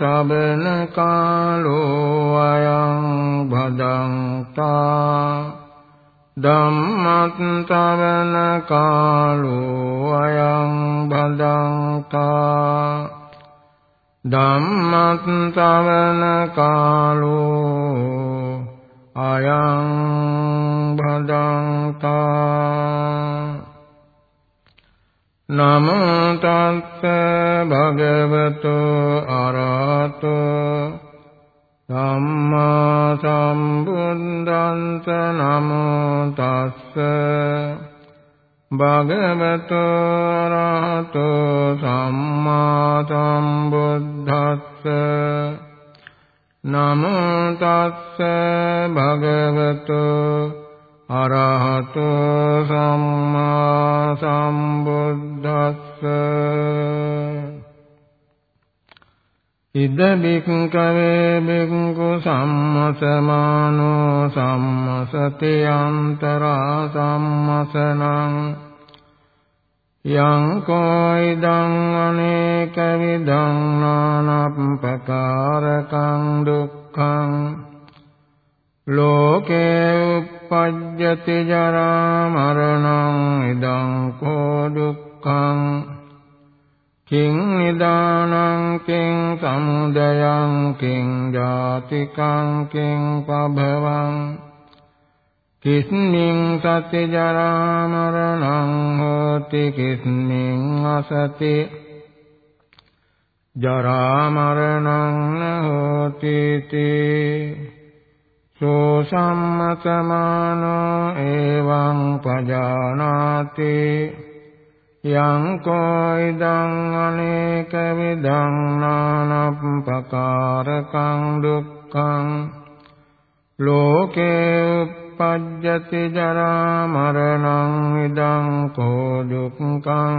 ධම්මත් සම්මසති අන්තරා සම්මසනං යං කෝයිදං අනේක විදං නානප්පකාරකං දුක්ඛං ලෝකේ උප්පජ්ජති ජරා මරණං ඉදං කෝ දුක්ඛං කිං නිදානං කිං සමුදයං කිං ජාතිකං කිං පභවං කිස්මින් සති ජරා මරණං හෝති කිස්මින් අසති ජරා මරණං හෝති තේ සෝ සම්මතමානෝ එවං පජානාති යං කෝයිදං අනේක විදං නානප්පකාරකං දුක්ඛං ලෝකේ පජ්ජති ජරා මරණං ඉදං කෝ දුක්ඛං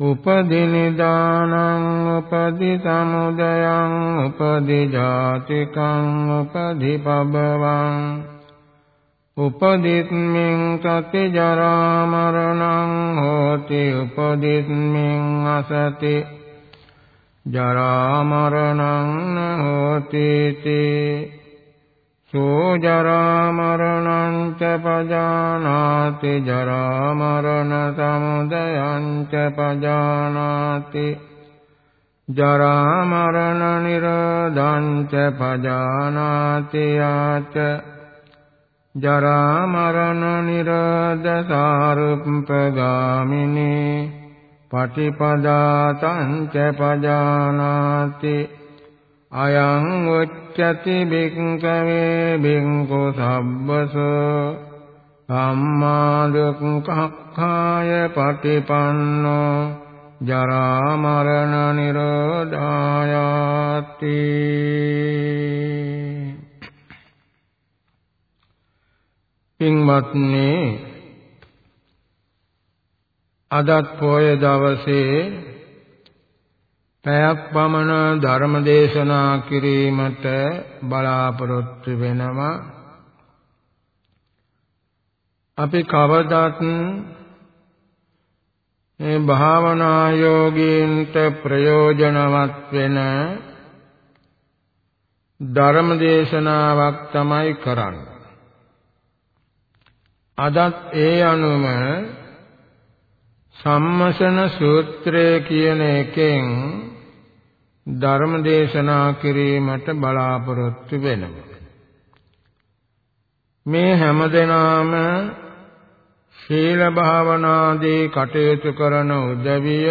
උපදි නිදානං උපදි සමුදයං උපදි ජාතිකං උපදි පබවං උපදිස්මින් සති ජරා මරණං හෝති උපදිස්මින් අසති ජරා මරණං හෝති තේ සෝ ජරා මරණං ච පජානාති ජරා මරණ සමුදයං ච පජානාති ජරා මරණ නිරෝධං ච පජානාති යාච ජරා මරණ නිරෝධ සාරුප්පගාමිනී පටිපදාතං ච පජානාති අයං උච්චති බික්කවේ බින්කු සබ්බසෝ සම්මා දුක්ඛාය පටිපන්නෝ ජරා මරණ නිරෝධායාති පින්වත්නි අදත් පොය දවසේ පැයක් පමණ ධර්ම දේශනා කිරීමට බලාපොරොත්තු වෙනවා. අපි කවදත් මේ භාවනා යෝගීන්ට ප්‍රයෝජනවත් වෙන ධර්ම දේශනාවක් තමයි කරන්නේ. අදත් ඒ අනුම සම්මසන සූත්‍රය කියන එකෙන් ධර්ම දේශනා කිරීමට බලාපොරොත්තු වෙනවා. මේ හැමදෙනාම ශීල භාවනාදී කටයුතු කරන උදවිය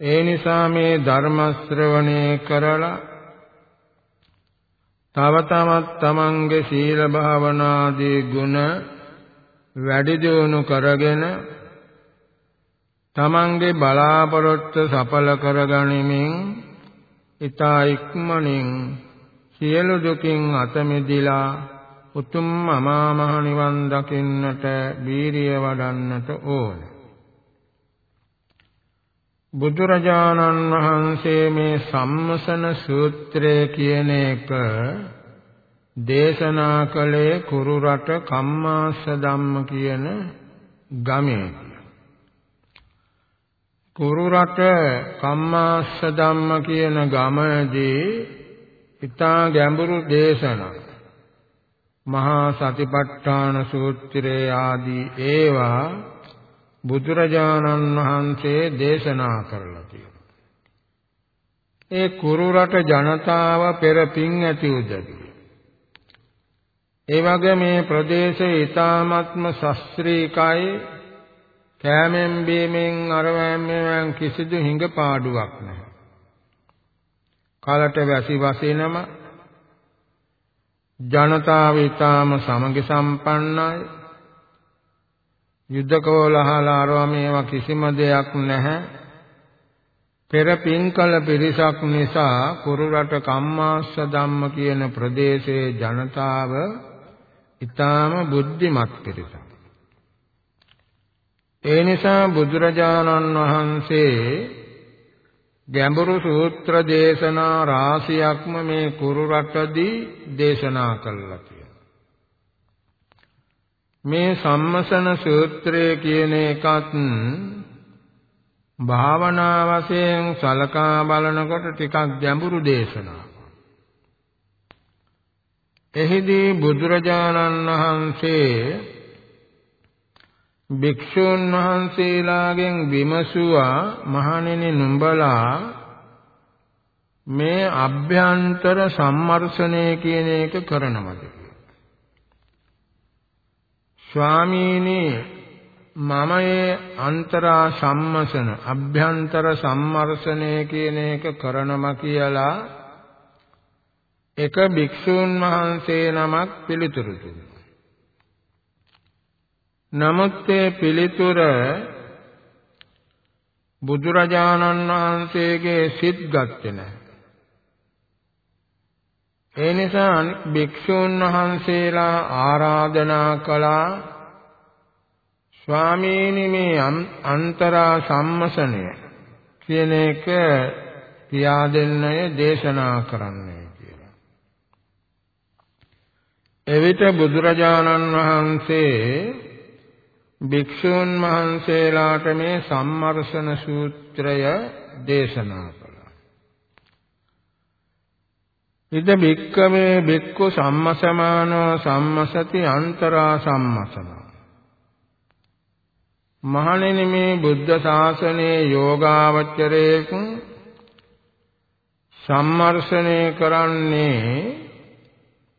ඒ නිසා මේ ධර්ම ශ්‍රවණය කරලා තව තවත් තමන්ගේ සීල භාවනාදී ගුණ වැඩි දියුණු කරගෙන තමන්ගේ බලාපොරොත්තු සඵල කරගනිමින් ඊතා ඉක්මනින් සියලු දුකින් අත මිදලා උතුම් අමා මහ නිවන් දකින්නට වීරිය වඩන්නට ඕන. බුදුරජාණන් වහන්සේ මේ සම්මසන සූත්‍රය කියන එක දේශනා කළේ කුරු රට කම්මාස ධම්ම කියන ගමේ. කුරු රට කම්මාස ධම්ම කියන ගමදී ඊතා ගැඹුරු දේශනා මහා සතිපට්ඨාන සූත්‍රයේ ආදී ඒවා බුදුරජාණන් වහන්සේ දේශනා කරලා තියෙනවා. ඒ කුරු රට ජනතාව පෙර පින් ඇති උදවි. ඒ වගේ මේ ප්‍රදේශයේ ඊ타ත්ම ශාස්ත්‍රීකයි කෑමෙන් බීමෙන් අරවැම්මෙන් කිසිදු හිඟපාඩුවක් නැහැ. කලට වැසි වසිනම ජනතාව ඊටාම සමගි සම්පන්නයි. යුද්ධ කෝලහල ආරවා මේවා කිසිම දෙයක් නැහැ. පෙර පින්කල පිරිසක් නිසා කුරු රට කම්මාස්ස ධම්ම කියන ප්‍රදේශයේ ජනතාව ඊටාම බුද්ධිමත් පිරිසක්. ඒ නිසා බුදුරජාණන් වහන්සේ ගැඹුරු සූත්‍ර දේශනා රාශියක්ම මේ කුරු රටදී දේශනා කළා කියලා. මේ සම්මසන සූත්‍රය කියන එකත් භාවනා වශයෙන් සලකා බලනකොට ටිකක් ගැඹුරු දේශනාවක්. එහිදී බුදුරජාණන් වහන්සේ භික්ෂුන් වහන්සේලාගෙන් විමසුවා මහණෙනි නුඹලා මේ අභ්‍යන්තර සම්මර්ෂණය කියන එක කරනවද? ස්වාමීනි මම ඒ අන්තරා සම්මසන අභ්‍යන්තර සම්මර්ෂණය කියන එක කරනම කියලා එක භික්ෂුන් වහන්සේ නමක් පිළිතුරු දුන්නා. නමුත් ඒ පිළිතුර බුදුරජාණන් වහන්සේගේ සිත් ගත්තේ නැහැ. ඒ නිසා භික්ෂූන් වහන්සේලා ආරාධනා කළා ස්වාමීනි මේ අන්තරා සම්මසනය කියන එක කියා දෙන්නය දේශනා කරන්නයි කියලා. එවිට බුදුරජාණන් වහන්සේ භික්ෂූන් වහන්සේලාට මේ සම්මර්ෂණ සූත්‍රය දේශනා කළා. ඉද භික්කමේ භික්ඛු සම්මසමානෝ සම්මසති අන්තරා සම්මසනෝ. මහණෙනි මේ බුද්ධ ශාසනයේ යෝගාවචරයේක සම්මර්ෂණය කරන්නේ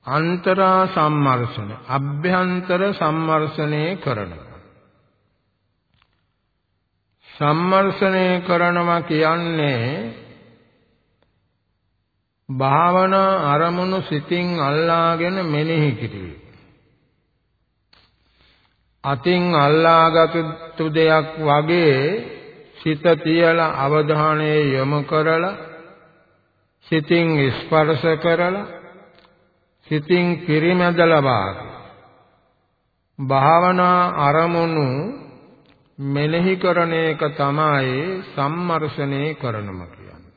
අන්තරා සම්මර්ෂණ අභ්‍යන්තර සම්මර්ෂණය කරනවා සම්මර්ෂණය කරනවා කියන්නේ භාවනා අරමුණු සිතින් අල්ලාගෙන මෙනෙහි කිරීම. අතින් අල්ලාගත්තු දෙයක් වගේ සිත තියලා අවධානය යොමු කරලා සිතින් ස්පර්ශ කරලා සිතින් පිරිමැදලා වාගේ භාවනා අරමුණු මෙනෙහි කරන එක තමයි සම්මර්ෂණය කරනම කියන්නේ.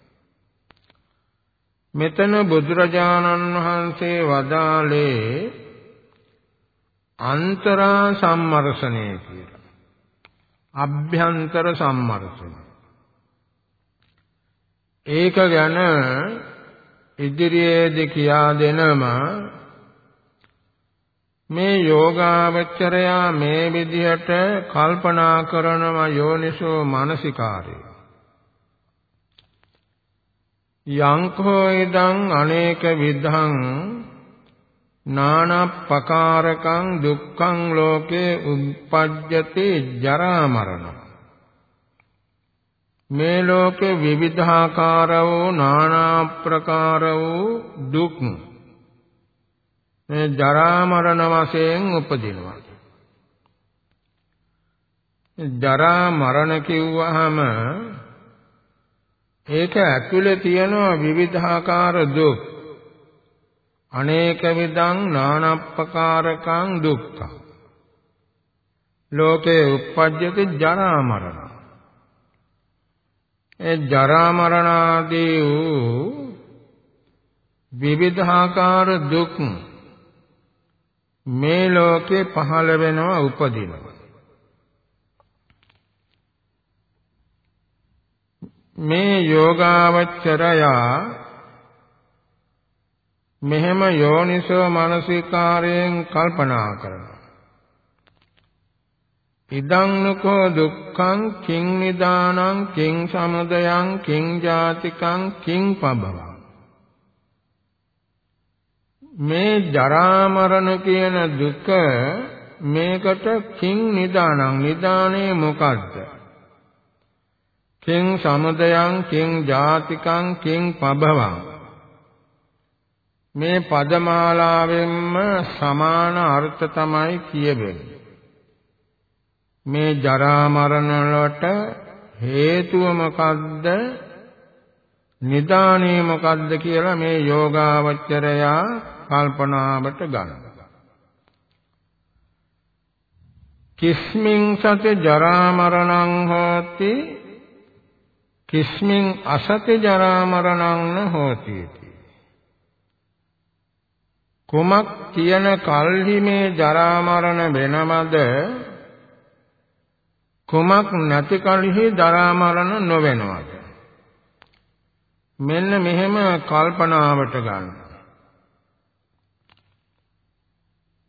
මෙතන බුදුරජාණන් වහන්සේ වදාළේ අන්තරා සම්මර්ෂණය කියලා. අභ්‍යන්තර සම්මර්ෂණය. ඒක ගැන ඉදිරියේදී කියා දෙනම මේ යෝගාවචරයා මේ විදිහට කල්පනා කරනම යෝනිසෝ මානසිකාරය. යංකෝ ඉදං අනේක විධං නානප්පකාරකං දුක්ඛං ලෝකේ උප්පජ්ජති ජරා මරණ මේ ලෝකේ විවිධාකාර වූ නානා ප්‍රකාර වූ දුක් මේ ජරා මරණ වශයෙන් උපදිනවා. ජරා මරණ කිව්වහම ඒක ඇතුලේ තියෙන විවිධාකාර දුක්. අනේක විදං නානප්පකාරකං දුක්ඛ. ලෝකේ උප්පජ්ජති ජරා මරණ. ඒ ජරා මරණ ආදී වූ විවිධාකාර දුක් මේ ලෝකේ පහළ වෙනවා උපදිනවා මේ යෝගාවචරයා මෙහෙම යෝනිසෝ මානසිකාරයෙන් කල්පනා කරනවා. ඉදං නකෝ දුක්ඛං කිං නිදානං කිං සමුදයං කිං ජාතිකං කිං පබවං. මේ ජරා මරණ කියන දුක මේකට කිං නිදානං. නිදානේ මොකද්ද? කිං සමුදයං කිං ජාතිකං කිං පබවං. මේ පදමාලාවෙන්ම සමාන අර්ථ තමයි කියවෙන්නේ. මේ ජරා මරණ වලට හේතුව මොකද්ද? නිදානේ මොකද්ද කියලා මේ යෝගාවචරයා කල්පනාවට ගන්නවා කිස්මින් සත ජරා මරණං හෝති කිස්මින් අසත ජරා මරණං න හෝති කුමක් කියන කල්හි මේ ජරා මරණ වෙනමද කුමක් නැති කලෙහි දරා මරණ නොවෙනවද? මෙන්න මෙහෙම කල්පනාවට ගන්න.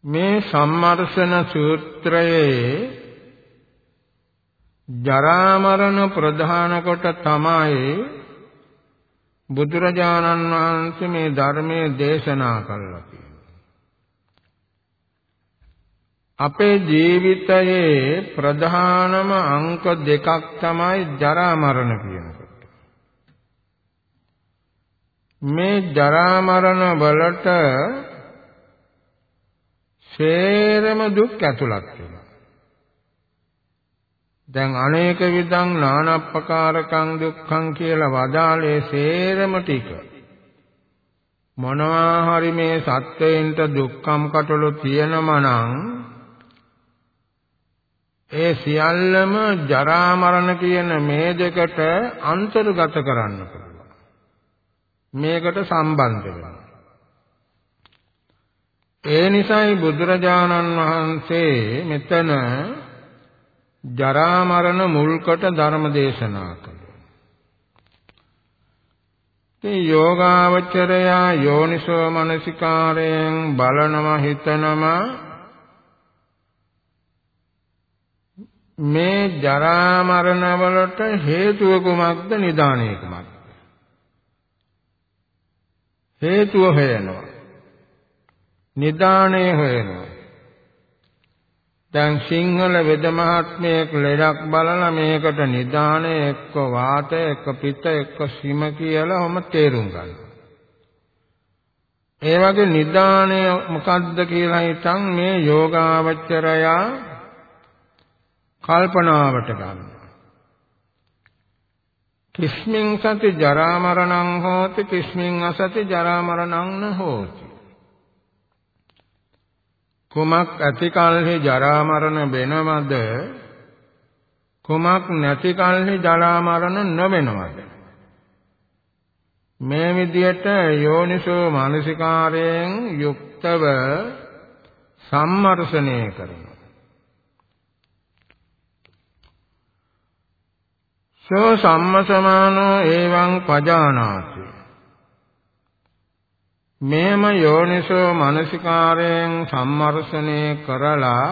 මේ සම්මර්ෂණ සූත්‍රයේ ජරා මරණ ප්‍රධාන කොට තමයි බුදුරජාණන් වහන්සේ මේ ධර්මයේ දේශනා කළා අපේ ජීවිතයේ ප්‍රධානම අංක දෙකක් තමයි ජරා මරණ කියනකොට. මේ ජරා මරණ වලට සේරම දුක් ඇතුළත් වෙනවා. දැන් අනේක විදං නානප්පකාරකං දුක්ඛං කියලා වදාලේ සේරම ටික මොනවා හරි මේ සත්වයින්ට දුක්ඛම් කටළු තියෙනම නම් ඒ සියල්ලම ජරා මරණ කියන මේ දෙකට අන්තර්ගත කරන්න පුළුවන්. මේකට සම්බන්ධ වෙනවා. ඒ නිසායි බුදුරජාණන් වහන්සේ මෙතන ජරා මරණ මුල්කොට ධර්ම දේශනා කළා. මේ යෝගාවචරයා යෝනිසෝ මනසිකාරයෙන් බලනවා හිතනවා මේ ජරා මරණ වලට හේතුව කුමක්ද? නිදානය කුමක්ද? හේතුව හොයනවා. නිදානය හොයනවා දැන් සිංහල වෙද මහත්මයෙක් ලෙඩක් බලලා මේකට නිදානය එක්ක වාතය එක්ක පිත්ත එක්ක සීම කියලා ඔහම තේරුම් ගන්නවා ඒ වගේ නිදානය මොකද්ද කියලා හිතන් මේ යෝගාවචරයා කල්පනාවට ගන්න. කිස්මින් සති ජරා මරණං හෝති කිස්මින් අසති ජරා මරණං න හෝති. කුමක් ඇති කල්හි ජරා මරණ වෙනවද? කුමක් නැති කල්හි ජරා මරණ නොවෙනවද? මේ විදියට යෝනිසෝ මානසිකාරයෙන් යුක්තව සම්මර්ෂණය කරනවා. සෝ සම්මසමානෝ එවං පජානාති මේම යෝනිසෝ මනසිකාරයෙන් සම්මර්ෂණය කරලා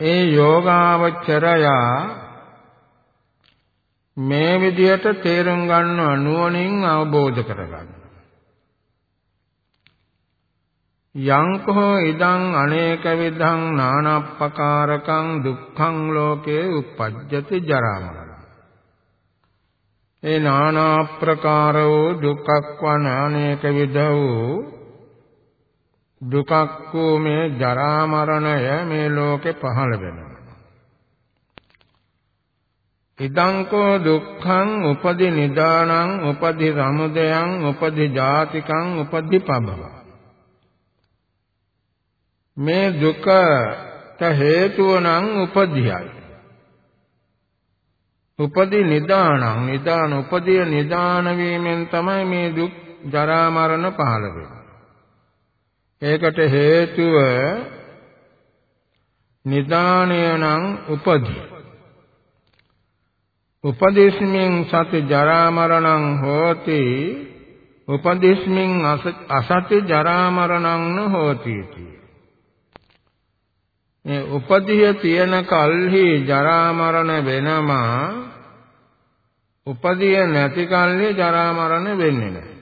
ඒ යෝගාවචරයා මේ විදියට තේරුම් ගන්නව නුවණින් අවබෝධ කරගන්න. යංකෝ ඉදං අනේක විධං නානප්පකාරකං දුක්ඛං ලෝකේ උප්පජ්ජති ජරා මරණ ඒ නානා ප්‍රකාර වූ දුක්ඛ වන අනේක විධ වූ දුකක් වූ මේ ජරා මරණය මේ ලෝකේ පහළ වෙනවා. ඉදංකෝ දුක්ඛං උපදි නිදානං උපදි සමුදයං උපදි ජාතිකං උපදි පබව. මේ දුකට හේතුව නම් උපදියයි. උපදි නිදානං නිදාන උපදිය නිදාන වීමෙන් තමයි මේ දුක් ජරා මරණ පහළ වෙන්නේ. ඒකට හේතුව නිදානය නම් උපදී. උපදේශමින් සති ජරා මරණං හෝති උපදේශමින් අසති ජරා මරණං හෝති මේ උපදිය තියෙන කල්හි ජරා මරණ වෙනමා උපදිය නැති කල්හි ජරා මරණ වෙන්නේ නැහැ.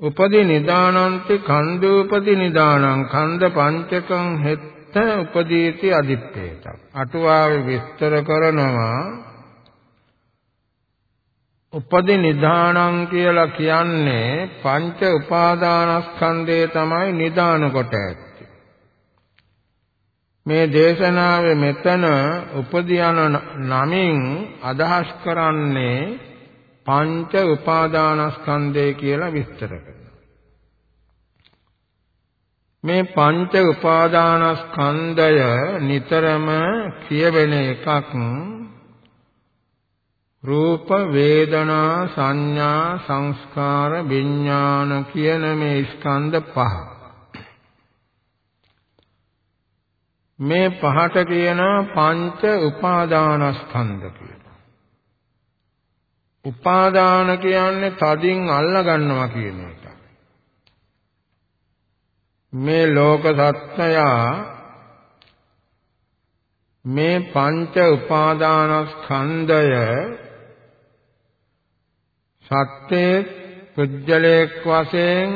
උපදි නිදානන්ති කන්දූපදි නිදානං කන්ද පංචකං හෙත් උපදීති අදිත්තේත. අටුවාවේ විස්තර කරනවා උපදි නිධානං කියලා කියන්නේ පංච උපාදානස්කන්ධය තමයි නිදාන කොට ඇත්තේ. මේ දේශනාවේ මෙතන උපදියන නමින් අදහස් කරන්නේ පංච උපාදානස්කන්ධය කියලා විස්තර කරනවා. මේ පංච උපාදානස්කන්ධය නිතරම කියවෙන එකක් රූප වේදනා සංඥා සංස්කාර විඥාන කියන මේ ස්කන්ධ පහ. මේ පහට කියන පංච උපාදානස්කන්ධ කියලා. උපාදාන කියන්නේ තදින් අල්ල ගන්නවා කියන එක. මේ ලෝක සත්‍යයා මේ පංච උපාදානස්කන්ධය සත්‍යයේ පුජ්‍යලේක් වශයෙන්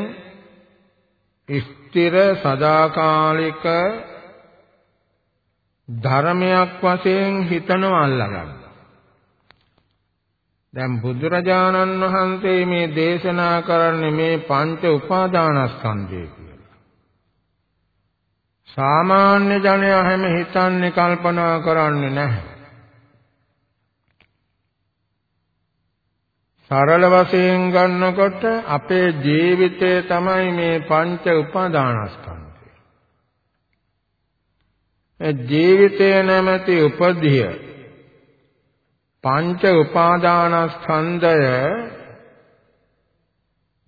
ස්ථිර සදාකාලික ධර්මයක් වශයෙන් හිතනව අල්ලගන්න. දැන් බුදුරජාණන් වහන්සේ මේ දේශනා කරන්නේ මේ පංච උපාදානස්කන්ධය සාමාන්‍ය ජනයා හැම හිතන්නේ කල්පනා කරන්නේ නැහැ. සරල වශයෙන් ගන්නකොට අපේ ජීවිතය තමයි මේ පංච උපාදානස්කන්ධය. ඒ ජීවිතය නැමැති උපදිය පංච උපාදානස්කන්ධය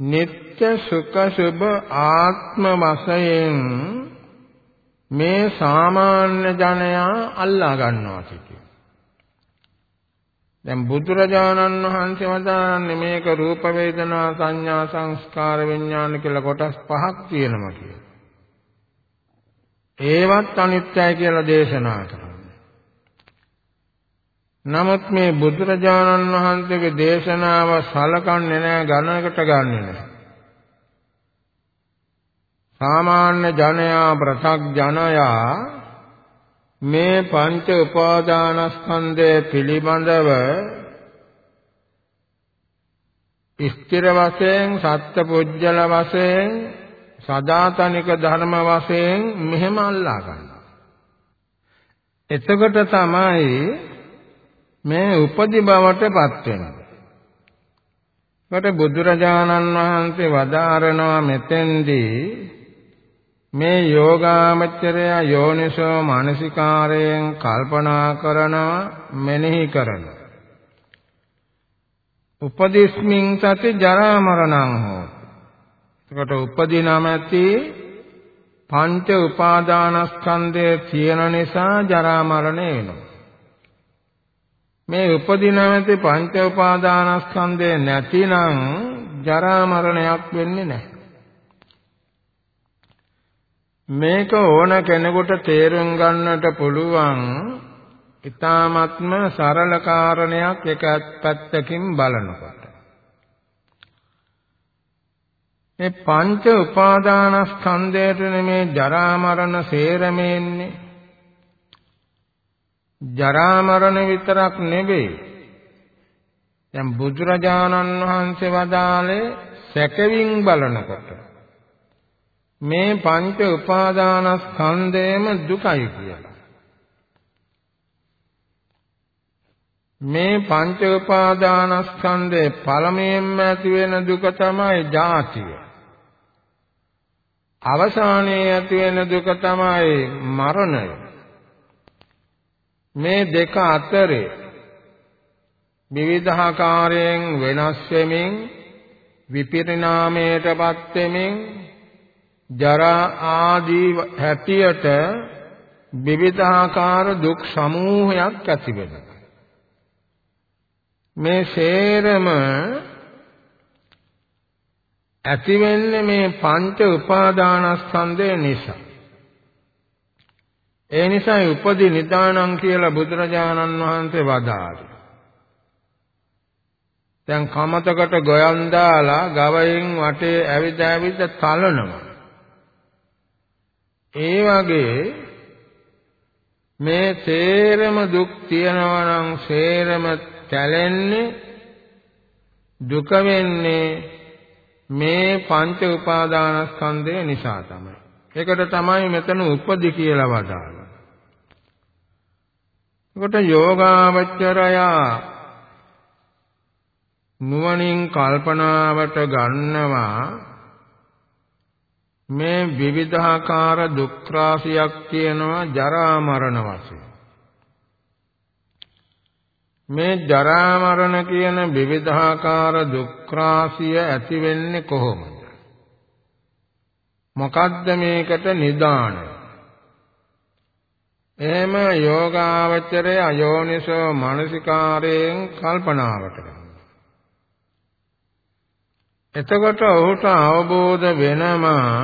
නিত্য සුඛ සුභ ආත්ම වශයෙන් මේ සාමාන්‍ය ජනයා අල්ලා ගන්නවා කියන. දැන් බුදුරජාණන් වහන්සේ වදාන්නේ මේක රූප වේදනා සංඥා සංස්කාර විඥාන කියලා කොටස් පහක් තියෙනවා කියලා. ඒවත් අනිත්‍යයි කියලා දේශනා කරනවා. නමුත් මේ බුදුරජාණන් වහන්සේගේ දේශනාව සලකන්නේ නැහැ ගණනකට ගන්නෙ නැහැ. සාමාන්‍ය ජනයා ප්‍රසග්ජනයා මේ පංච උපාදානස්කන්ධය පිළිබඳව ස්ථිර වශයෙන් සත්පුජ්‍යල වශයෙන් සදාතනික ධර්ම වශයෙන් මෙහෙම අල්ලා ගන්නවා. එතකොට තමයි මේ උපදි බවටපත් වෙන්නේ. කොට බුදුරජාණන් වහන්සේ වදාරනවා මෙතෙන්දී මේ යෝගාමචරය යෝනිසෝ මානසිකාරයෙන් කල්පනා කරනවා මෙනෙහි කරනවා උපදිස්මින් සති ජරා මරණං හෝති එතකොට උපදී නැමැති පංච උපාදානස්කන්ධයේ තියෙන නිසා ජරා මරණ එනවා. මේ උපදී නැමැති පංච උපාදානස්කන්ධය නැතිනම් ජරා මරණයක් වෙන්නේ නැහැ. මේක ඕන කෙනෙකුට තේරුම් ගන්නට පුළුවන් ඊ타ත්ම සරල කාරණයක් එක පැත්තකින් බලනකොට. මේ පංච උපාදානස්කන්ධයට නෙමේ ජරා මරණ සේරමෙන්නේ ජරා මරණ විතරක් නෙවෙයි දැන් බුදුරජාණන් වහන්සේ වදාළේ සැකවින් බලනකොට මේ පංච උපාදානස්කන්ධයම දුකයි කියලා. මේ පංච උපාදානස්කන්ධේ පළමුවෙන්ම ඇති වෙන දුක තමයි ජාතිය. අවසානයේ ඇති වෙන දුක තමයි මරණය. මේ දෙක අතරේ විවිධාකාරයෙන් වෙනස් වෙමින් විපරිණාමයටපත් වෙමින් ජරා ආදී හැටියට විවිධාකාර දුක් සමූහයක් ඇති වෙනවා. මේ සේරම ඇති වෙන්නේ මේ පංච උපාදානස්කන්ධය නිසා. ඒ නිසා උපදි නිදානං කියලා බුදුරජාණන් වහන්සේ වදාළේ. දැන් කමතකට ගොයන් දාලා ගවයින් වටේ ඇවිද ඇවිද තලනවා. ඒ වගේ මේ සේරම දුක් තියනවා නම් සේරම කැලෙන්නේ දුක වෙන්නේ මේ පංච උපාදානස්කන්ධය නිසා තමයි. ඒකට තමයි මෙතන උපදි කියලා වදාළා. ඒකට යෝගාවචරයා නුවණින් කල්පනාවට ගන්නවා මේ විවිධාකාර දුක් රාශියක් තියෙනවා ජරා මරණ වශයෙන් මේ ජරා මරණ කියන විවිධාකාර දුක් රාශිය ඇති වෙන්නේ කොහොමද? මොකද්ද මේකට නිදානය? එහෙම යෝගාවචරය අයෝනිසෝ මානසිකාරයෙන් කල්පනාවට ගන්නවා. එතකොට ඔහුට අවබෝධ වෙනවා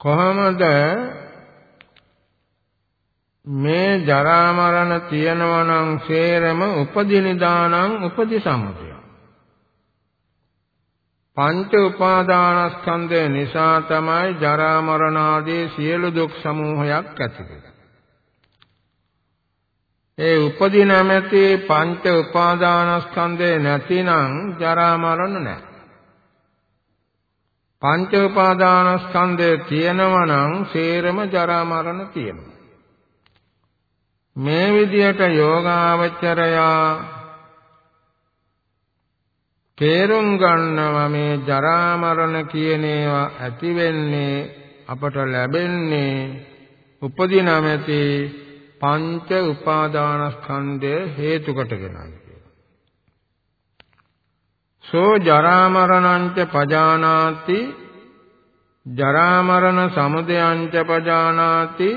කොහොමද මේ ජරා මරණ තියෙනවා නම් සේරම උපදිනිදානං උපදිසමුදය. පංච උපාදානස්කන්ධය නිසා තමයි ජරා මරණ ආදී සියලු දුක් සමූහයක් ඇති වෙන්නේ. ඒ උපදී නැමැති පංච උපාදානස්කන්ධය නැතිනම් ජරා මරණ නැහැ. පංච උපාදානස්කන්ධය තියෙනවා නම් සේරම ජරා මරණ තියෙනවා. මේ විදියට යෝගාවචරයා තේරුම් ගන්නවා මේ ජරා මරණ කියන ඒවා ඇති වෙන්නේ අපට ලැබෙන්නේ උපදින නැති පංච උපාදානස්කන්ධය හේතු කොටගෙනයි සෝ ජරා මරණංච පජානාති ජරා මරණ සමුදයංච පජානාති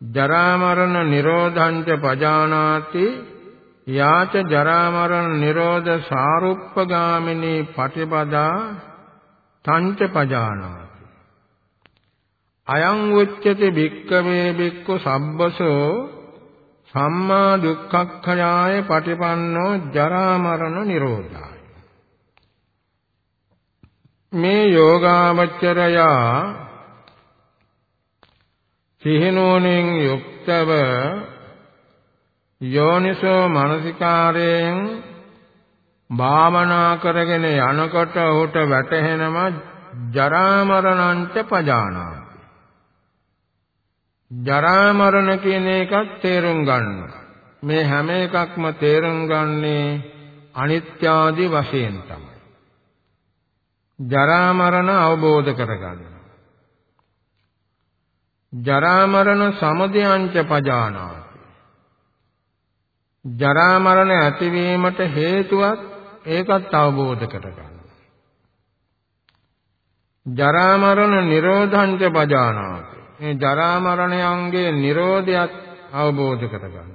ජරා මරණ නිරෝධංච පජානාති යාච ජරා මරණ නිරෝධ සාරුප්පගාමිනී පටිපදා තංච පජානාති. අයං උච්චති භික්කවේ භික්ඛු සබ්බසෝ සම්මා දුක්ඛක්ඛයාය පටිපන්නෝ ජරා මරණ නිරෝධාය. මේ යෝගාවචරයා සිහිනුවණින් යුක්තව යෝනිසෝ මනසිකාරයෙන් භාවනා කරගෙන යනකොට ඔහුට වැටහෙනම ජරා මරණංච පජානාති. ජරා මරණ කියන එකත් තේරුම් ගන්න. මේ හැම එකක්ම තේරුම් ගන්නේ අනිත්‍ය ආදී වශයෙන් තමයි. ජරා මරණ අවබෝධ කරගන්න. ජරා මරණ සමුදයංච පජානාති. ජරා මරණ ඇතිවීමට හේතුවක් ඒකත් අවබෝධ කරගන්න. ජරා මරණ නිරෝධංච පජානාති. මේ ජරා මරණයන්ගේ නිරෝධයත් අවබෝධ කරගන්න.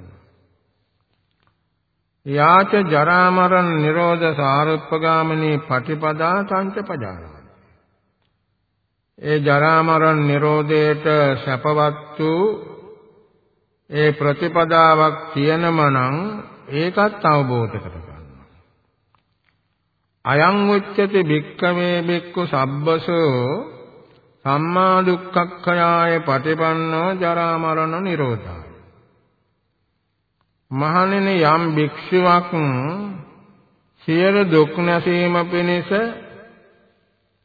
යාච ජරා මරණ නිරෝධ සාරුප්පගාමිනී පටිපදා සංච පජානාති. ඒ ජරා මරණ නිරෝධයට සැපවත් වූ ඒ ප්‍රතිපදාවක් තියෙනම නම් ඒකත් අවබෝධ කරගන්න. අයං උච්චති භික්ඛවේ භික්ඛු සබ්බසෝ සම්මා දුක්ඛක්ඛයාය පටිපන්නෝ ජරා මරණ නිරෝධාය. මහණෙනි යම් භික්ෂුවක් සියලු දුක් නැසීම පිණිස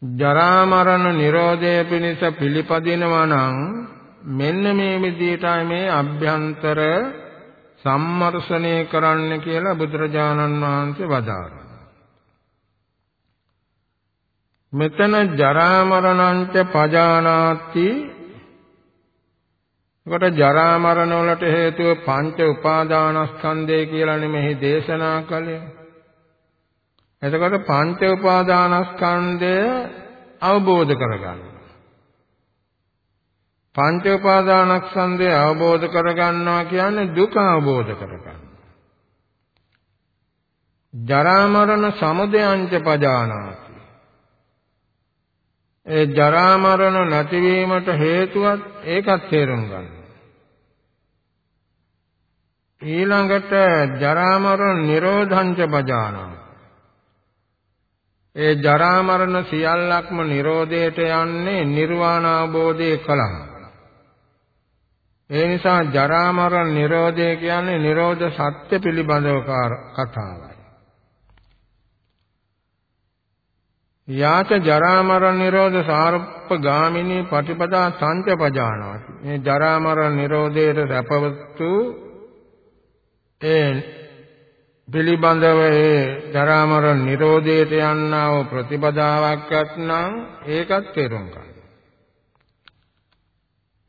ජරා මරණ නිරෝධය පිණිස පිළිපදිනවා නම් මෙන්න මේ විදිහටයි මේ අභ්‍යන්තර සම්මර්ෂණය කරන්න කියලා බුදුරජාණන් වහන්සේ වදාළා. මෙතන ජරා මරණංච පජානාති එකට ජරා මරණ වලට හේතුව පංච උපාදානස්කන්ධය කියලා නෙමෙයි දේශනා කළේ. එතකොට පංච උපාදානස්කන්ධය අවබෝධ කරගන්න. පංච උපාදානස්කන්ධය අවබෝධ කරගන්නවා කියන්නේ දුක අවබෝධ කරගන්න. ජරා මරණ සමුදයංච පජානාති. ඒ ජරා මරණ නැතිවීමට හේතුවත් ඒකත් තේරුම් ගන්න. ඊළඟට ජරා මරණ නිරෝධංච පජානාති. ඒ ජරා මරණ සියල්ලක්ම නිරෝධයට යන්නේ නිර්වාණ අවබෝධය කලහම. ඒ නිසා ජරා මරණ නිරෝධය කියන්නේ නිරෝධ සත්‍ය පිළිබඳව කතාවයි. යාච ජරා මරණ නිරෝධ සාරප්ප ගාමිනී පටිපදා සංචපජානාති. මේ ජරා මරණ නිරෝධයට රැපවතු ඒ පිළිබඳව ඒ ජරා මරණ නිරෝධයට යන්නා වූ ප්‍රතිපදාවක් ඇත්නම් ඒකත් තේරුම් ගන්න.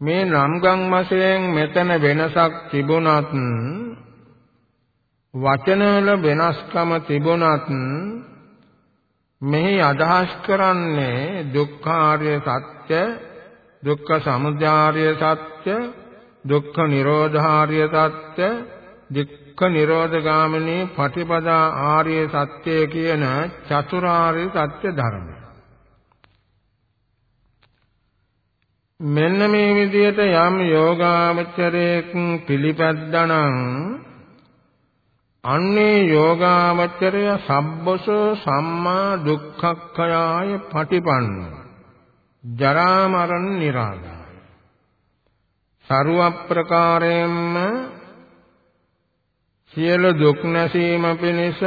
මේ නම්ගම් වශයෙන් මෙතන වෙනසක් තිබුණත් වචනවල වෙනස්කම තිබුණත් මෙහි අදහස් කරන්නේ දුක්ඛාර්ය සත්‍ය දුක්ඛ සමුදයාර්ය සත්‍ය දුක්ඛ නිරෝධාර්ය සත්‍ය දුක්ඛ නිරෝධගාමිනී පටිපදා ආර්ය සත්‍ය කියන චතුරාර්ය සත්‍ය ධර්මය මෙන්න මේ විදිහට යම් යෝගාවචරයක් පිළිපැද්දනම් අන්නේ යෝගාවචරය සබ්බසෝ සම්මා දුක්ඛක්ඛයාය පටිපන්න. ජරා මරණ නිරාදාය ਸਰව ප්‍රකාරයෙන්ම සියලු දුක් නැසීම පිණිස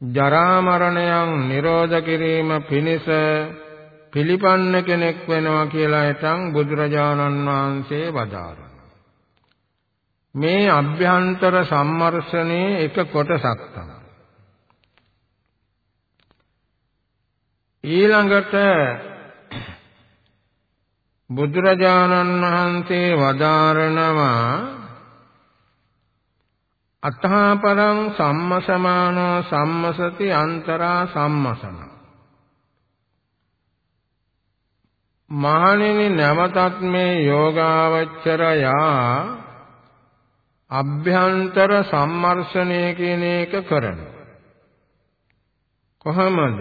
ජරා මරණයන් නිරෝධ කිරීම පිණිස පිළිපන්න කෙනෙක් වෙනවා කියලා හිතන් බුදුරජාණන් වහන්සේ වදාළා. මේ අභ්‍යන්තර සම්මර්ෂණයේ එක කොටසක් තමයි. ඊළඟට බුදුරජාණන් වහන්සේ වදාරනවා අතහා පරං සම්මසමානෝ සම්මසති අන්තරා සම්මසනා මහණෙනි නැවතත් මේ යෝගාවචරයා අභ්‍යන්තර සම්මර්ෂණය කියන එක කරනවා. කොහොමද?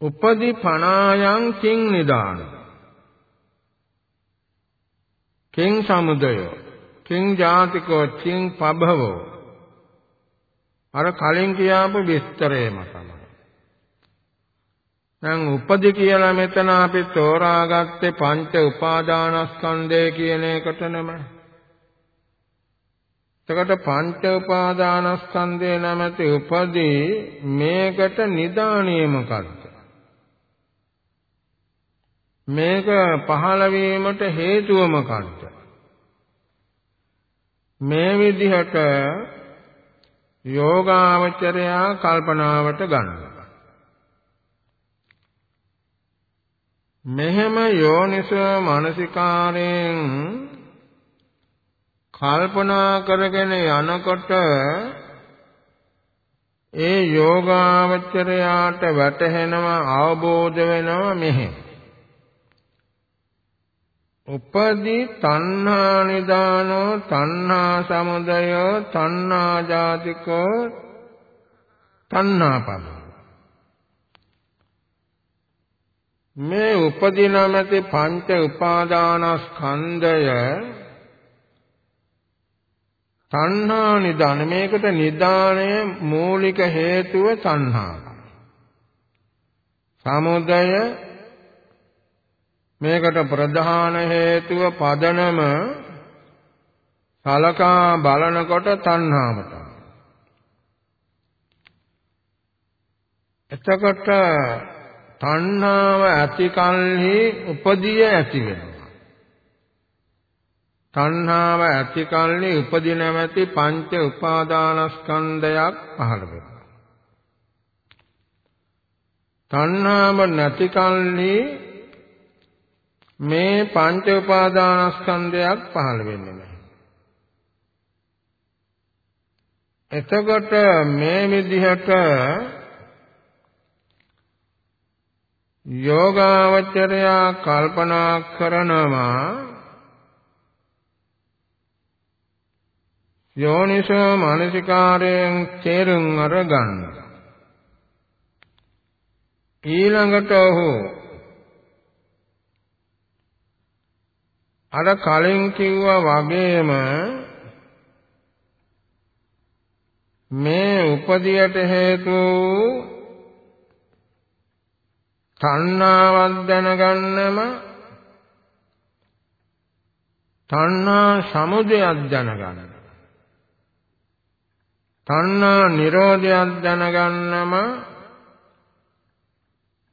උපදි පනායන් කිං නිදාන. කිං සමුදය. කිං ජාතිකෝ කිං පභවෝ අර කලින් කියාපු විස්තරේම තමයි දැන් උපදි කියලා මෙතන අපි තෝරාගත්තේ පංච උපාදානස්කන්ධය කියන එකට නෙමෙයි. එතකොට පංච උපාදානස්කන්ධය නැමැති උපදි මේකට නිදානිය මොකක්ද? මේක පහළ වීමට හේතුව මොකක්ද? මේ විදිහට යෝගාවචරයා කල්පනාවට ගන්නවා. මෙහෙම යෝනිසෝ මානසිකාරයෙන් කල්පනා කරගෙන යනකොට ඒ යෝගාවචරයාට වැටහෙනවා අවබෝධ වෙනවා මෙහෙ. උපදි තණ්හා නිදානෝ තණ්හා සමුදය තණ්හා ජාතිකෝ තණ්හා පද මේ උපදිනමැති පංච උපාදානස්කන්ධය තණ්හා නිදාන මේකට නිදානයේ මූලික හේතුව තණ්හා. සමුදය මේකට ප්‍රධාන හේතුව පදනම සලකා බලනකොට තණ්හාව තමයි. එතකොට තණ්හාව ඇති කලෙහි උපදිය ඇති වෙනවා. තණ්හාව ඇති කල්ලි උපදි නැමැති පංච උපාදානස්කන්ධයක් පහළ වෙනවා. තණ්හාව නැති කල්ලි මේ පංච උපාදානස්කන්ධයක් පහළ වෙන්නේ නැහැ. එතකොට මේ විදිහට යෝගාවචරයා කල්පනා කරනවා යෝනිසෝ මානසිකාරයෙන් තේරුම් අරගන්න ඊළඟට ඔහු අර කලින් කිව්වා වගේම මේ උපදියට හේතු තණ්හාවක් දැනගන්නම තණ්හා සමුදයක් දැනගන්න. තණ්හා නිරෝධයක් දැනගන්නම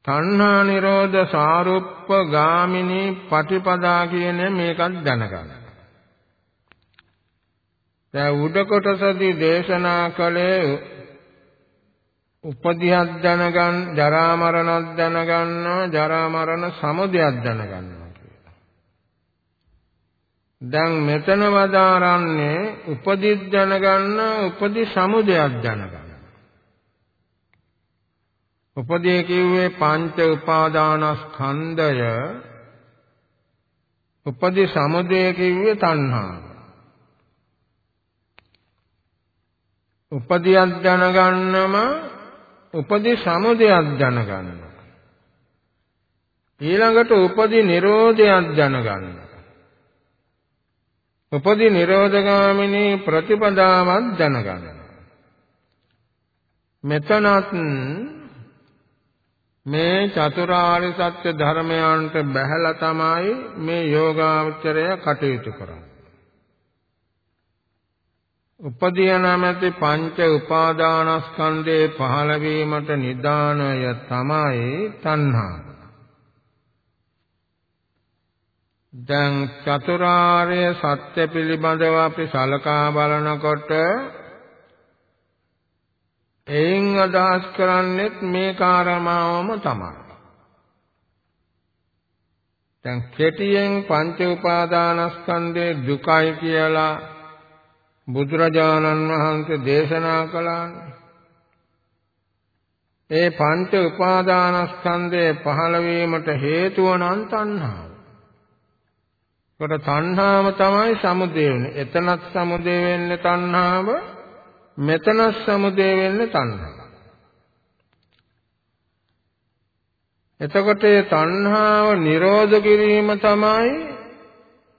තණ්හා නිරෝධ සාරුප්ප ගාමිනී පටිපදා කියන මේකත් දැනගන්න. දැන් උඩ කොටසදී දේශනා කළේ උපදියක් දැනගන්න ජරා මරණක් දැනගන්නවා ජරා මරණ සමුදයක් දැනගන්නවා කියලා. දැන් මෙතන වදාරන්නේ උපදිත් දැනගන්න උපදි සමුදයක් දැනගන්න. උපදී කිව්වේ පංච උපාදානස්කන්ධය උපදී සමුදය කිව්වේ තණ්හාව. උපදියක් දැනගන්නම උපදි සමුදයක් දැනගන්න. ඊළඟට උපදි නිරෝධයක් දැනගන්න. උපදි නිරෝධගාමිනී ප්‍රතිපදාවක් දැනගන්න. මෙතනත් මේ චතුරාර්ය සත්‍ය ධර්මයන්ට බැහැලා තමයි මේ යෝගාචරය කටයුතු කරන්නේ. උපදිය නැමැති පංච උපාදානස්කන්ධේ පහළ වීමට නිදානය තමයි තණ්හා. දැන් චතුරාර්ය සත්‍ය පිළිබඳව අපි සලකා බලනකොට එයින් අදහස් කරන්නේත් මේ කාරණාවම තමයි. දැන් කෙටියෙන් පංච උපාදානස්කන්ධේ දුකයි කියලා බුදුරජාණන් වහන්සේ දේශනා කළානේ. ඒ පංච උපාදානස්කන්ධය පහළ වීමට හේතුව නම් තණ්හාව. කොට තණ්හාව තමයි සමුදය වෙන්නේ. එතනත් සමුදය වෙන්නේ තණ්හාව, මෙතනත් සමුදය වෙන්නේ තණ්හාව. එතකොට මේ තණ්හාව නිරෝධ කිරීම තමයි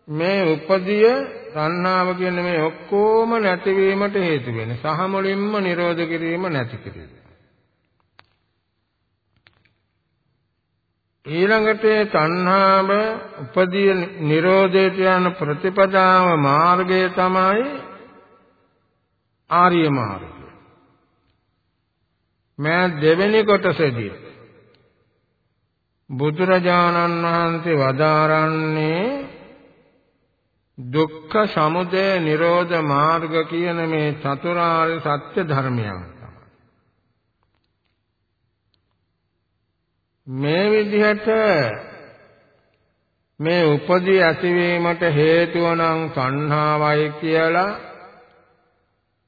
මේ උපදිය තණ්හාව කියන මේ ඔක්කොම නැතිවීමට හේතු වෙන්නේ. සහ මුලින්ම නිරෝධ කිරීම නැති කිරීම. ඊළඟට තණ්හාව උපදී නිරෝධයට යන ප්‍රතිපදාව මාර්ගය තමයි ආර්ය මාර්ගය. මෑ දෙවෙනි කොටසේදී බුදුරජාණන් වහන්සේ වදාරන්නේ දුක්ඛ සමුදය නිරෝධ මාර්ග කියන මේ චතුරාර්ය සත්‍ය ධර්මයන් මේ විදිහට මේ උපදී ඇතිවීමට හේතුව නම් සංහාවයි කියලා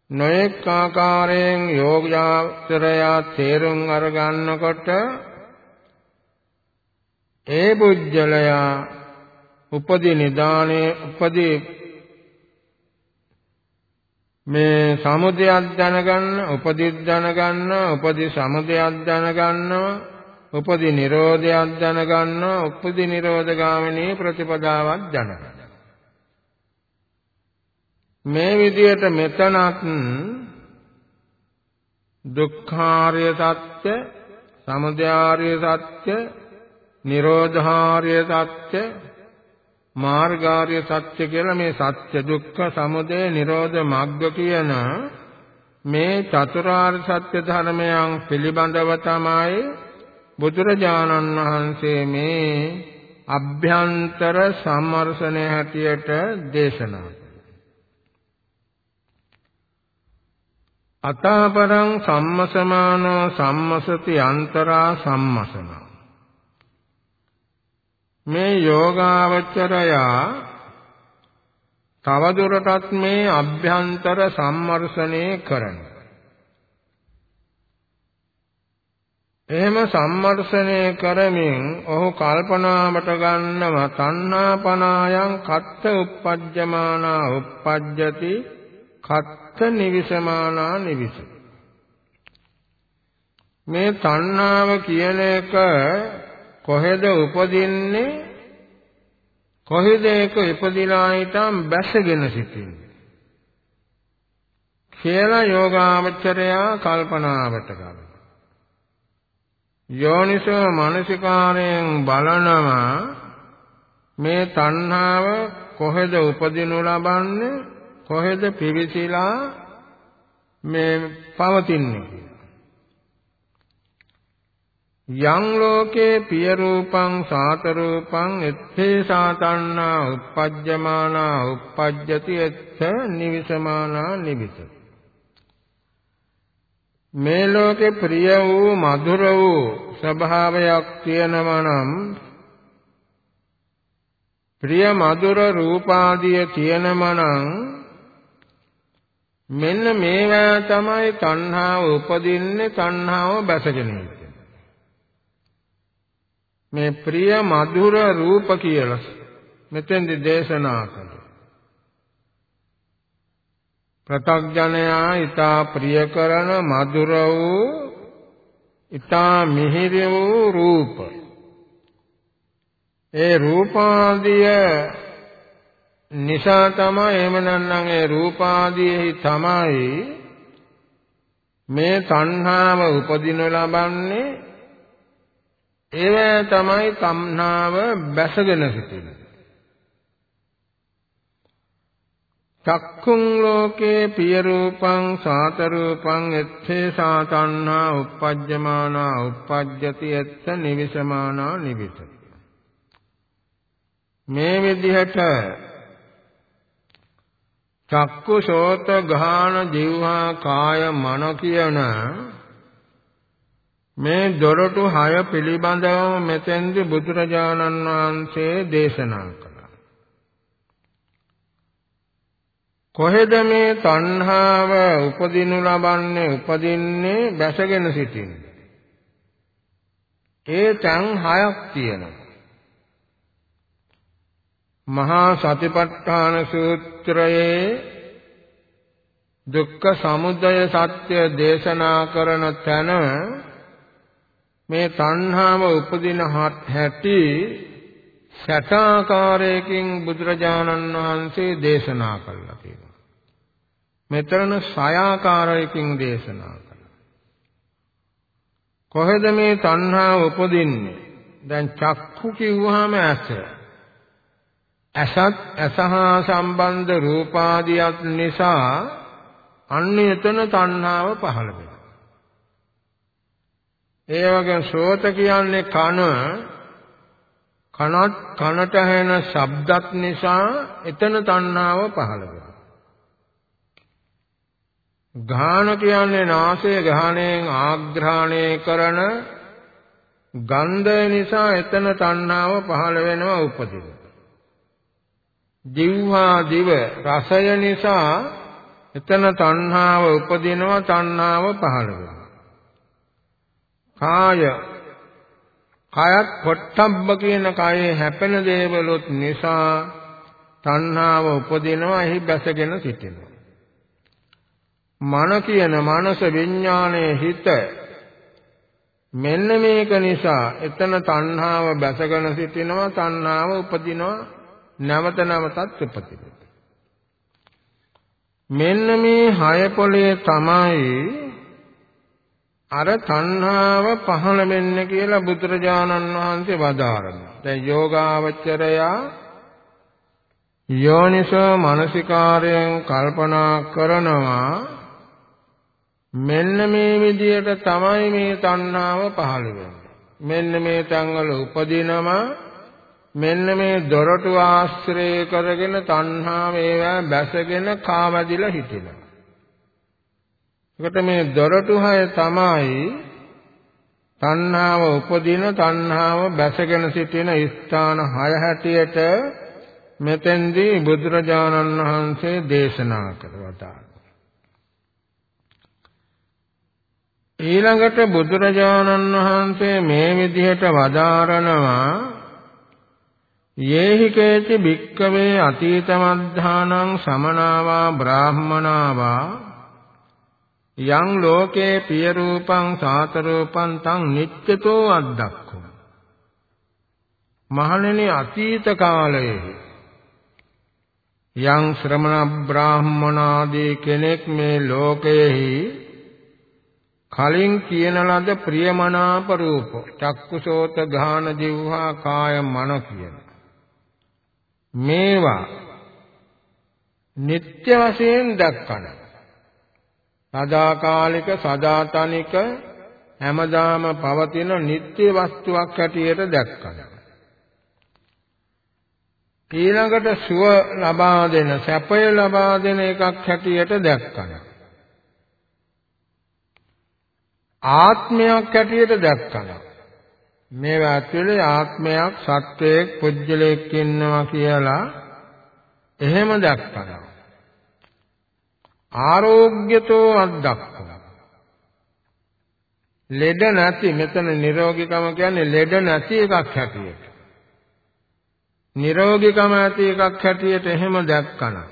නොඑක ආකාරයෙන් යෝග්‍යාචරය තේරුම් අරගන්නකොට ඒ බුද්ධලයා උපදී නිදානේ උපදී මේ සමුදයක් දැනගන්න උපදිත් දැනගන්න උපදී සමුදයක් දැනගන්නවා උපදී නිරෝධයක් දැනගන්නවා උපදී නිරෝධගාමිනී ප්‍රතිපදාවක් දැනගන්න. මේ විදිහට මෙතනත් දුක්ඛාර්ය සත්‍ය සමුදයාර්ය සත්‍ය නිරෝධාර්ය සත්‍ය මාර්ගාර්ය සත්‍ය කියලා මේ සත්‍ය දුක්ඛ සමුදය නිරෝධ මග්ග කියන මේ චතුරාර්ය සත්‍ය ධර්මයන් පිළිබඳව තමයි බුදුරජාණන් වහන්සේ මේ අභ්‍යන්තර සම්මර්ෂණය හැටියට දේශනා අතාපරං සම්මසමානෝ සම්මසති අන්තරා සම්මසන. මේ යෝගාවචරයා තවදුරටත් මේ අභ්‍යන්තර සම්මර්ෂණය කරන එහෙම සම්මර්ෂණය කරමින් ඔහු කල්පනාවට ගන්නව තණ්හාපනායන් කත්ත uppajjamana uppajjati කත්ත නිවිසමානා නිවිස. මේ තණ්හාව කියන එක කොහෙද උපදින්නේ? කොහෙද ඒක ඉපදිලා හිටම් බැසගෙන සිටින්නේ? කියලා යෝගාවචරයා කල්පනාවට ගන්න. යෝනිසෝ මනසිකාරයෙන් බලනවා මේ තණ්හාව කොහෙද උපදිනු ලබන්නේ? කොහෙද පිවිසිලා මේ පවතින්නේ? යං ලෝකේ පිය රූපං සාත රූපං එත්තේ සාතන්නා uppajjamana uppajjati etta nivisamana nivisati මේ ලෝකේ ප්‍රිය වූ මధుර වූ ස්වභාවයක් තියෙනවා නම් ප්‍රිය මధుර රූපාදිය තියෙනවා නම් මෙන්න මේවා තමයි තණ්හාව උපදින්නේ තණ්හාව බැසගෙන මේ ප්‍රිය මధుර රූප කියලා මෙතෙන්දි දේශනා කළා ප්‍රතග්ජනයා ඊතා ප්‍රිය කරන මధుර වූ ඊතා මිහිරි වූ රූප. ඒ රූපාදිය නිසා තමයි එහෙම නැත්නම් ඒ රූපාදියෙහි තමයි මේ තණ්හාව උපදින ලබන්නේ. ඒවැ තමයි තණ්හාව බැසගෙන සිටින්නේ. චක්ඛුං ලෝකේ පිය රූපං සාත රූපං එත්තේ සාතන්නා uppajjamaana uppajjati etta nivisamaana nivisati මේ විදිහට චක්කු සෝත ගාන જીවහා කාය මන කියන මේ දොරටු හය පිළිබඳව මෙතෙන්දි බුදුරජාණන් වහන්සේ දේශනා කළා. කොහෙද මේ තණ්හාව උපදිනු ලබන්නේ උපදින්නේ බැසගෙන සිටින්නේ? ඒ තන් හයක් තියෙනවා. මහා සතිපට්ඨාන සූත්‍රයේ දුක්ඛ සමුදය සත්‍ය දේශනා කරන තැන මේ තණ්හාව උපදින හැටි සටාකාරයකින් බුදුරජාණන් වහන්සේ දේශනා කළා කියලා. මෙතරණ සයාකාරයකින් දේශනා කළා. කොහෙද මේ තණ්හාව උපදින්නේ? දැන් චක්කු කිව්වහම ඇස. ඇසත් ඇසහා සම්බන්ධ රූපාදියත් නිසා අන්න එතන තණ්හාව පහළ වෙනවා. ඒ වගේම සෝත කියන්නේ කන කනත් කනට ඇහෙන ශබ්දත් නිසා එතන තණ්හාව පහළ වෙනවා. ගාන කියන්නේ නාසය ගාණයෙන් ආග්‍රහණය කරන ගන්ධය නිසා එතන තණ්හාව පහළ වෙනවා උපදින. දිව්හා දිව රසය නිසා එතන තණ්හාව උපදිනවා තණ්හාව පහළ වෙනවා. කාය කයත් පොට්ටබ්බ කියන කයේ හැපෙන දේවලුත් නිසා තණ්හාව උපදිනවා එහි බැසගෙන සිටිනවා. මන කියන මනස විඥානයේ හිත මෙන්න මේක නිසා එතන තණ්හාව බැසගෙන සිටිනවා තණ්හාව උපදිනවා නැවත නැවතත් උපදිනවා මෙන්න මේ හය පොලේ තමයි අර තණ්හාව පහළ වෙන්න කියලා බුදුරජාණන් වහන්සේ වදාරනවා දැන් යෝගාවචරයා යෝනිසෝ මනසිකාරයෙන් කල්පනා කරනවා මෙන්න මේ විදියට තමයි මේ තණ්හාව පහළ වෙන්නේ. මෙන්න මේ තංවල උපදිනම මෙන්න මේ දොරටු ආශ්‍රය කරගෙන තණ්හාව ඒවා බැසගෙන කාමදිලා හිටිනවා. ඒකට මේ දොරටු හය තමයි තණ්හාව උපදින තණ්හාව බැසගෙන සිටින ස්ථාන හය හැටියට මෙතෙන්දී බුදුරජාණන් වහන්සේ දේශනා කරවතා. ඊළඟට බුදුරජාණන් වහන්සේ මේ විදිහට වදාරනවා යේහි කේච භික්කවේ අතීත මද්ධානං සමනාවා බ්‍රාහ්මනාවා යං ලෝකේ පිය රූපං සාත රූපං තං නිච්චතෝ අද්දක්ඛෝ. මහණෙනි අතීත කාලයේ යං ශ්‍රමණ බ්‍රාහ්මනාදී කෙනෙක් මේ ලෝකයේහි කලින් කියන ලද ප්‍රියමනාප රූප චක්කුසෝත ගාන දිවහා කාය මන කියන මේවා නিত্য වශයෙන් දක්වන සදාකාලික සදාතනික හැමදාම පවතින නিত্য වස්තුවක් හැටියට දක්වන ඊළඟට සුව ලබා දෙන සැපය ලබා දෙන එකක් හැටියට දක්වන ආත්මයක් හැටියට දක්වනවා මේවා ඇතුලේ ආත්මයක් සත්වයක් පුජ්‍යලයක් ඉන්නවා කියලා එහෙම දැක්කනවා. ආරෝග්‍යතෝ අද්දක්කනවා. ලෙඩ නැති මෙතන නිරෝගීකම කියන්නේ ලෙඩ නැති එකක් හැටියට. නිරෝගීකම ඇති එකක් හැටියට එහෙම දැක්කනවා.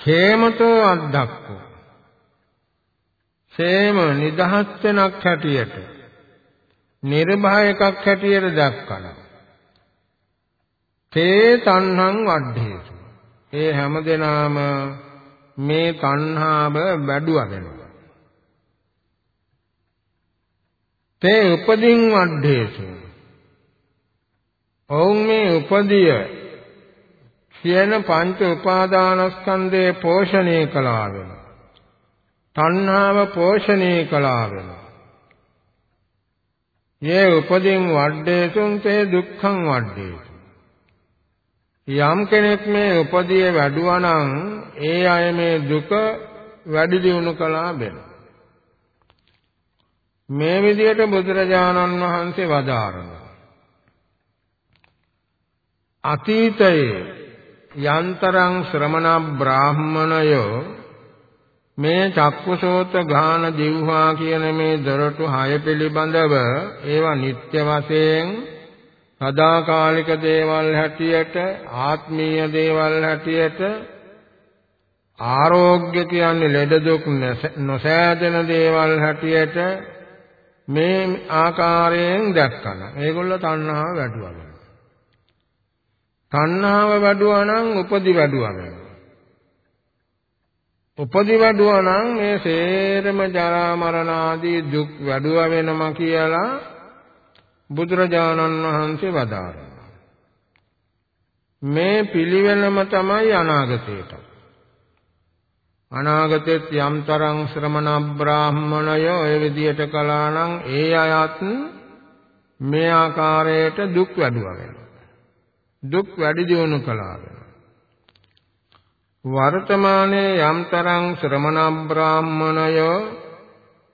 ඛේමතෝ අද්දක්කෝ සේම නිදහස් වෙනක් හැටියට නිර්භය එකක් හැටියට දක්වනවා. තේ තණ්හං වඩ්ඩේසු. ඒ හැමදෙනාම මේ තණ්හාව වැඩුවගෙනවා. තේ උපදින් වඩ්ඩේසු. ඔවුන් මේ උපදිය කියන පංච උපාදානස්කන්ධේ පෝෂණය කළා වෙනවා. තණ්හාව පෝෂණය කළා වෙනවා. යේ උපදින් වඩේසුන් තේ දුක්ඛං වඩේසු. යම් කෙනෙක් මේ උපදිය වැඩුවා නම් ඒ අය මේ දුක වැඩි දියුණු කළා වෙනවා. මේ විදිහට බුදුරජාණන් වහන්සේ වදාරනවා. අතීතයේ යන්තරං ශ්‍රමණ බ්‍රාහ්මණයෝ මේ චක්කුසෝත ගාන දිව්හා කියන මේ දොරටු හය පිළිබඳව ඒවා නිත්‍ය වශයෙන් සදාකාලික දේවල් හැටියට ආත්මීය දේවල් හැටියට ආරෝග්‍ය කියන්නේ ලෙඩ දුක් නොසෑදෙන දේවල් හැටියට මේ ආකාරයෙන් දැක්කන. ඒගොල්ල තණ්හාව වැඩුවා. තණ්හාව වැඩුවා නම් උපදි වැඩුවා. උපදි වැඩුවා නම් මේ සේරම ජරා මරණ ආදී දුක් වැඩුව වෙනම කියලා බුදුරජාණන් වහන්සේ වදාළා. මේ පිළිවෙලම තමයි අනාගතයට. අනාගතෙත් යම්තරම් ශ්‍රමණ බ්‍රාහ්මණය ඔය විදියට කළා නම් ඒ අයත් මේ ආකාරයට දුක් වැඩුවා වෙනවා. දුක් වැඩි දියුණු කළා වෙනවා. වර්තමානයේ යම්තරම් ශ්‍රමණ බ්‍රාහ්මණය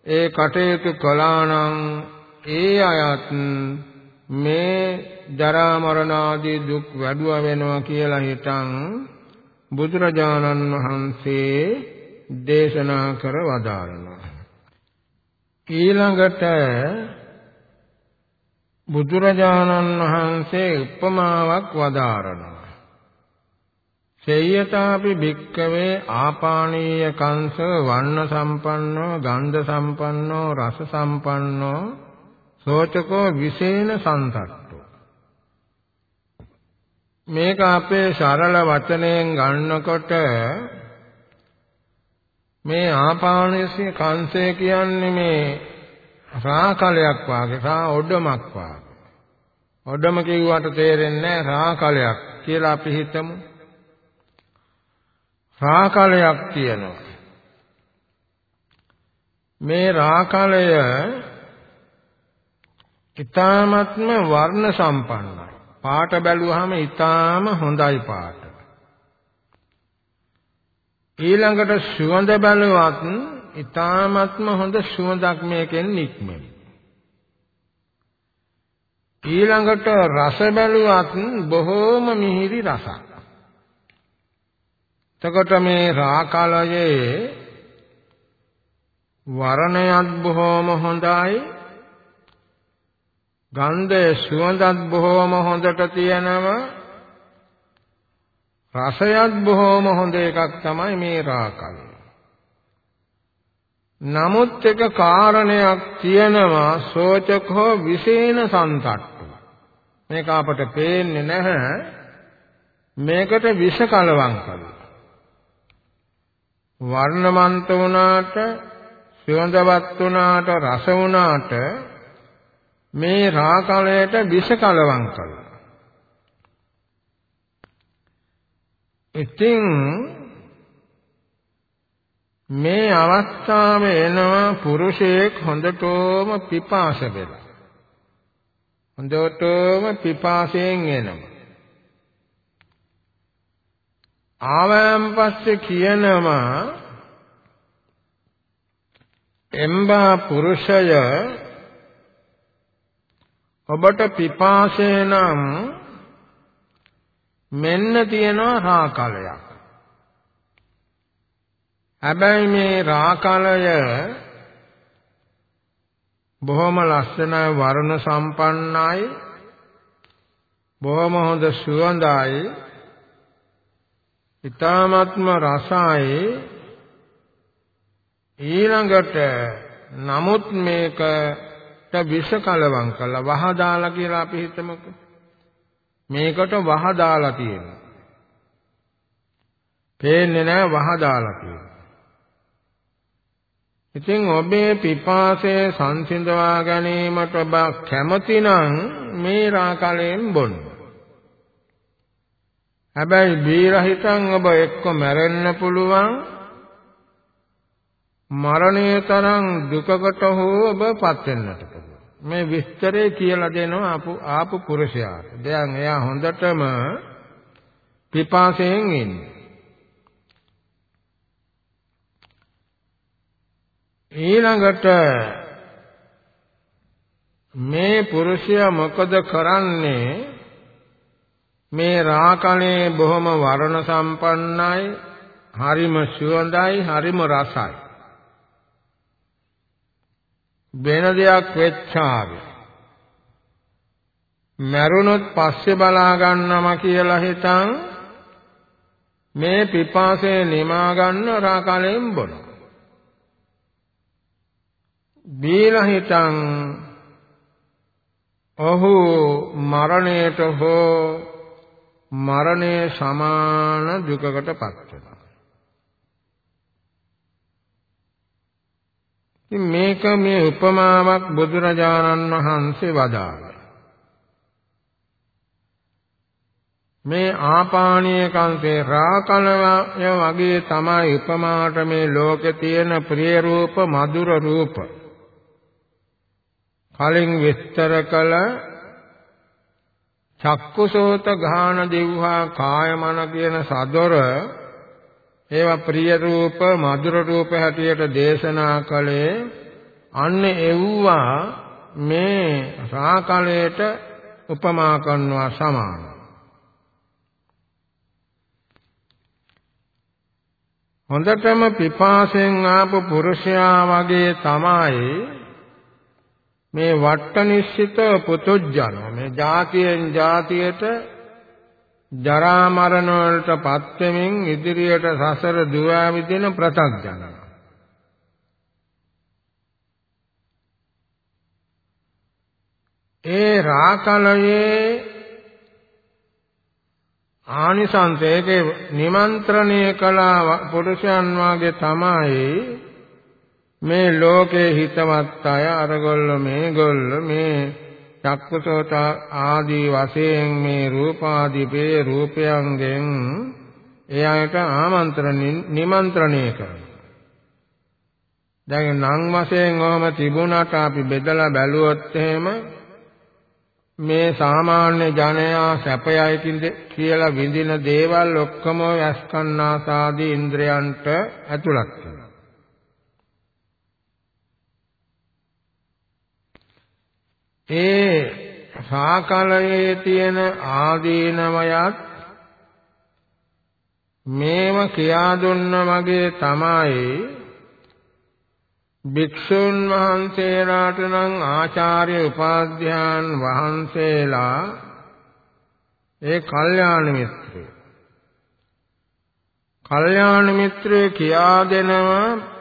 ඒ කටයුතු කළානම් ඒ අයත් මේ ජරා මරණ ආදී දුක් වැඩුව වෙනවා කියලා හිතන් බුදුරජාණන් වහන්සේ දේශනා කර වදාරනවා ඊළඟට බුදුරජාණන් වහන්සේ උපමාවක් වදාරනවා. සේයතාපි භික්කවේ ආපානීය කංශ වර්ණ සම්පන්නෝ ගන්ධ සම්පන්නෝ රස සම්පන්නෝ සෝචකෝ විශේන සන්තට්ඨෝ මේක අපේ සරල වචනයෙන් ගන්නකොට මේ ආපානීය කංශය කියන්නේ මේ රාකලයක් වාගේ රා ඔඩමක් වාගේ. ඔඩම කිව්වට තේරෙන්නේ නැහැ රාකලයක් කියලා අපි හිතමු. රාකලයක් තියෙනවා. මේ රාකලය ඊ타මත්ම වර්ණ සම්පන්නයි. පාට බැලුවාම ඊ타ම හොඳයි පාට. ඊළඟට සුවඳ බැලුවත් ඊ타මත්ම හොඳ සුවඳක් මේකෙන් නික්මෙයි. ඊළඟට රස බැලුවත් බොහෝම මිහිරි රසක්. එතකොට මේ රාකලයේ වර්ණයත් බොහෝම හොඳයි ගන්ධය සුවඳත් බොහෝම හොඳට තියෙනවා රසයත් බොහෝම හොඳ එකක් තමයි මේ රාකල. නමුත් එක කාරණයක් තියෙනවා සෝචකෝ විශේන සන්තට්ටු. මේක අපට පේන්නේ නැහැ. මේකට විෂ කලවම් කරලා. වර්ණවන්ත වුණාට, සුවඳවත් වුණාට, රස වුණාට මේ රාකලයට විෂ කලවම් කළා. ඉතින් මේ අවස්ථාවේ එනවා පුරුෂයෙක් හොඳටම පිපාස වෙලා. හොඳටම පිපාසයෙන් එනවා. ආවයන් පස්සේ කියනවා එම්බා පුරුෂය ඔබට පිපාසය නම් මෙන්න තියෙනවා රාකලයක්. හැබැයි මේ රාකලය බොහොම ලස්සනයි වර්ණ සම්පන්නයි බොහොම හොඳ සුවඳයි ඊ타ත්ම රසයි ඊළඟට නමුත් මේක විෂ කලවම් කළා වහ දාලා කියලා අපි හිතමුකෝ. මේකට වහ දාලා තියෙනවා. පේන්නේ නැහැ වහ දාලා තියෙනවා. ඉතින් ඔබේ පිපාසය සංසිඳවා ගැනීමට ඔබ කැමතිනම් මේ රාකලයෙන් බොන්න. හැබැයි බීරහිතන් ඔබ එක්ක මැරෙන්න පුළුවන් මරණය තරම් දුකකට හෝ ඔබපත් වෙන්නට පුළුවන්. මේ විස්තරේ කියලා දෙනවා ආපු ආපු පුරුෂයාට. දැන් එයා හොඳටම පිපාසයෙන් ඉන්නේ. ඊළඟට මේ පුරුෂයා මොකද කරන්නේ මේ රාකලේ බොහොම වර්ණ සම්පන්නයි හරිම සුවඳයි හරිම රසයි වෙන දෙයක් වෙච්චාවේ මරුණොත් පස්සේ බලා ගන්නම කියලා හිතන් මේ පිපාසය නිමා ගන්න රාකලෙන් බොන. බීලා හිතන් ඔහු මරණයට හෝ මරණය සමාන දුකකටපත් වෙනවා. ඉතින් මේක මේ උපමාවක් බුදුරජාණන් වහන්සේ වදාළා. මේ ආපානීය කන්තේ රාකලය වගේ තමයි උපමාට මේ ලෝකේ තියෙන ප්‍රිය රූප මధుර රූප. කලින් විස්තර කළ චක්කුසෝත ගාන දිව්හා කායමන කියන සදොර ඒවා ප්‍රිය රූප මధుර රූප හැටියට දේශනා කළේ අන්න එව්වා මේ රාකලයට උපමා කරනවා සමාන. හොඳටම පිපාසෙන් ආපු පුරුෂයා වගේ තමයි මේ වට්ට නිශ්චිත පුතුජන මේ જાතියෙන් જાතියට ජරා මරණ වලටපත් වෙමින් ඉදිරියට සසර දුවා විදින ප්‍රතග්ජන. ඒ රාකලයේ ආනිසංසයේ නිමන්ත්‍රණය කළ පුරුෂයන් වාගේ තමයි මේ ලෝකේ හිතවත් අය අරගොල්ල මේගොල්ල මේ චක්කසෝත ආදී වශයෙන් මේ රූපාදී පේ රූපයන්ගෙන් එයාට ආමන්ත්‍රණ නිමන්ත්‍රණය කරනවා. දැන් නම් වශයෙන් ඔහම තිබුණාට අපි බෙදලා බැලුවොත් එහෙම මේ සාමාන්‍ය ජනයා සැපයයි කියලා විඳින දේවල් ඔක්කොම යස්කන්නාසාදී ඉන්ද්‍රයන්ට ඇතුළත් වෙනවා. ඒ සාකලයේ තියෙන ආදීනමයත් මේව කියා දුන්න වගේ තමයි භික්ෂුන් වහන්සේලාට නම් ආචාර්ය උපාධ්‍යාන් වහන්සේලා ඒ කල්යාණ මිත්‍රය. කල්යාණ මිත්‍රය කියා දෙනවා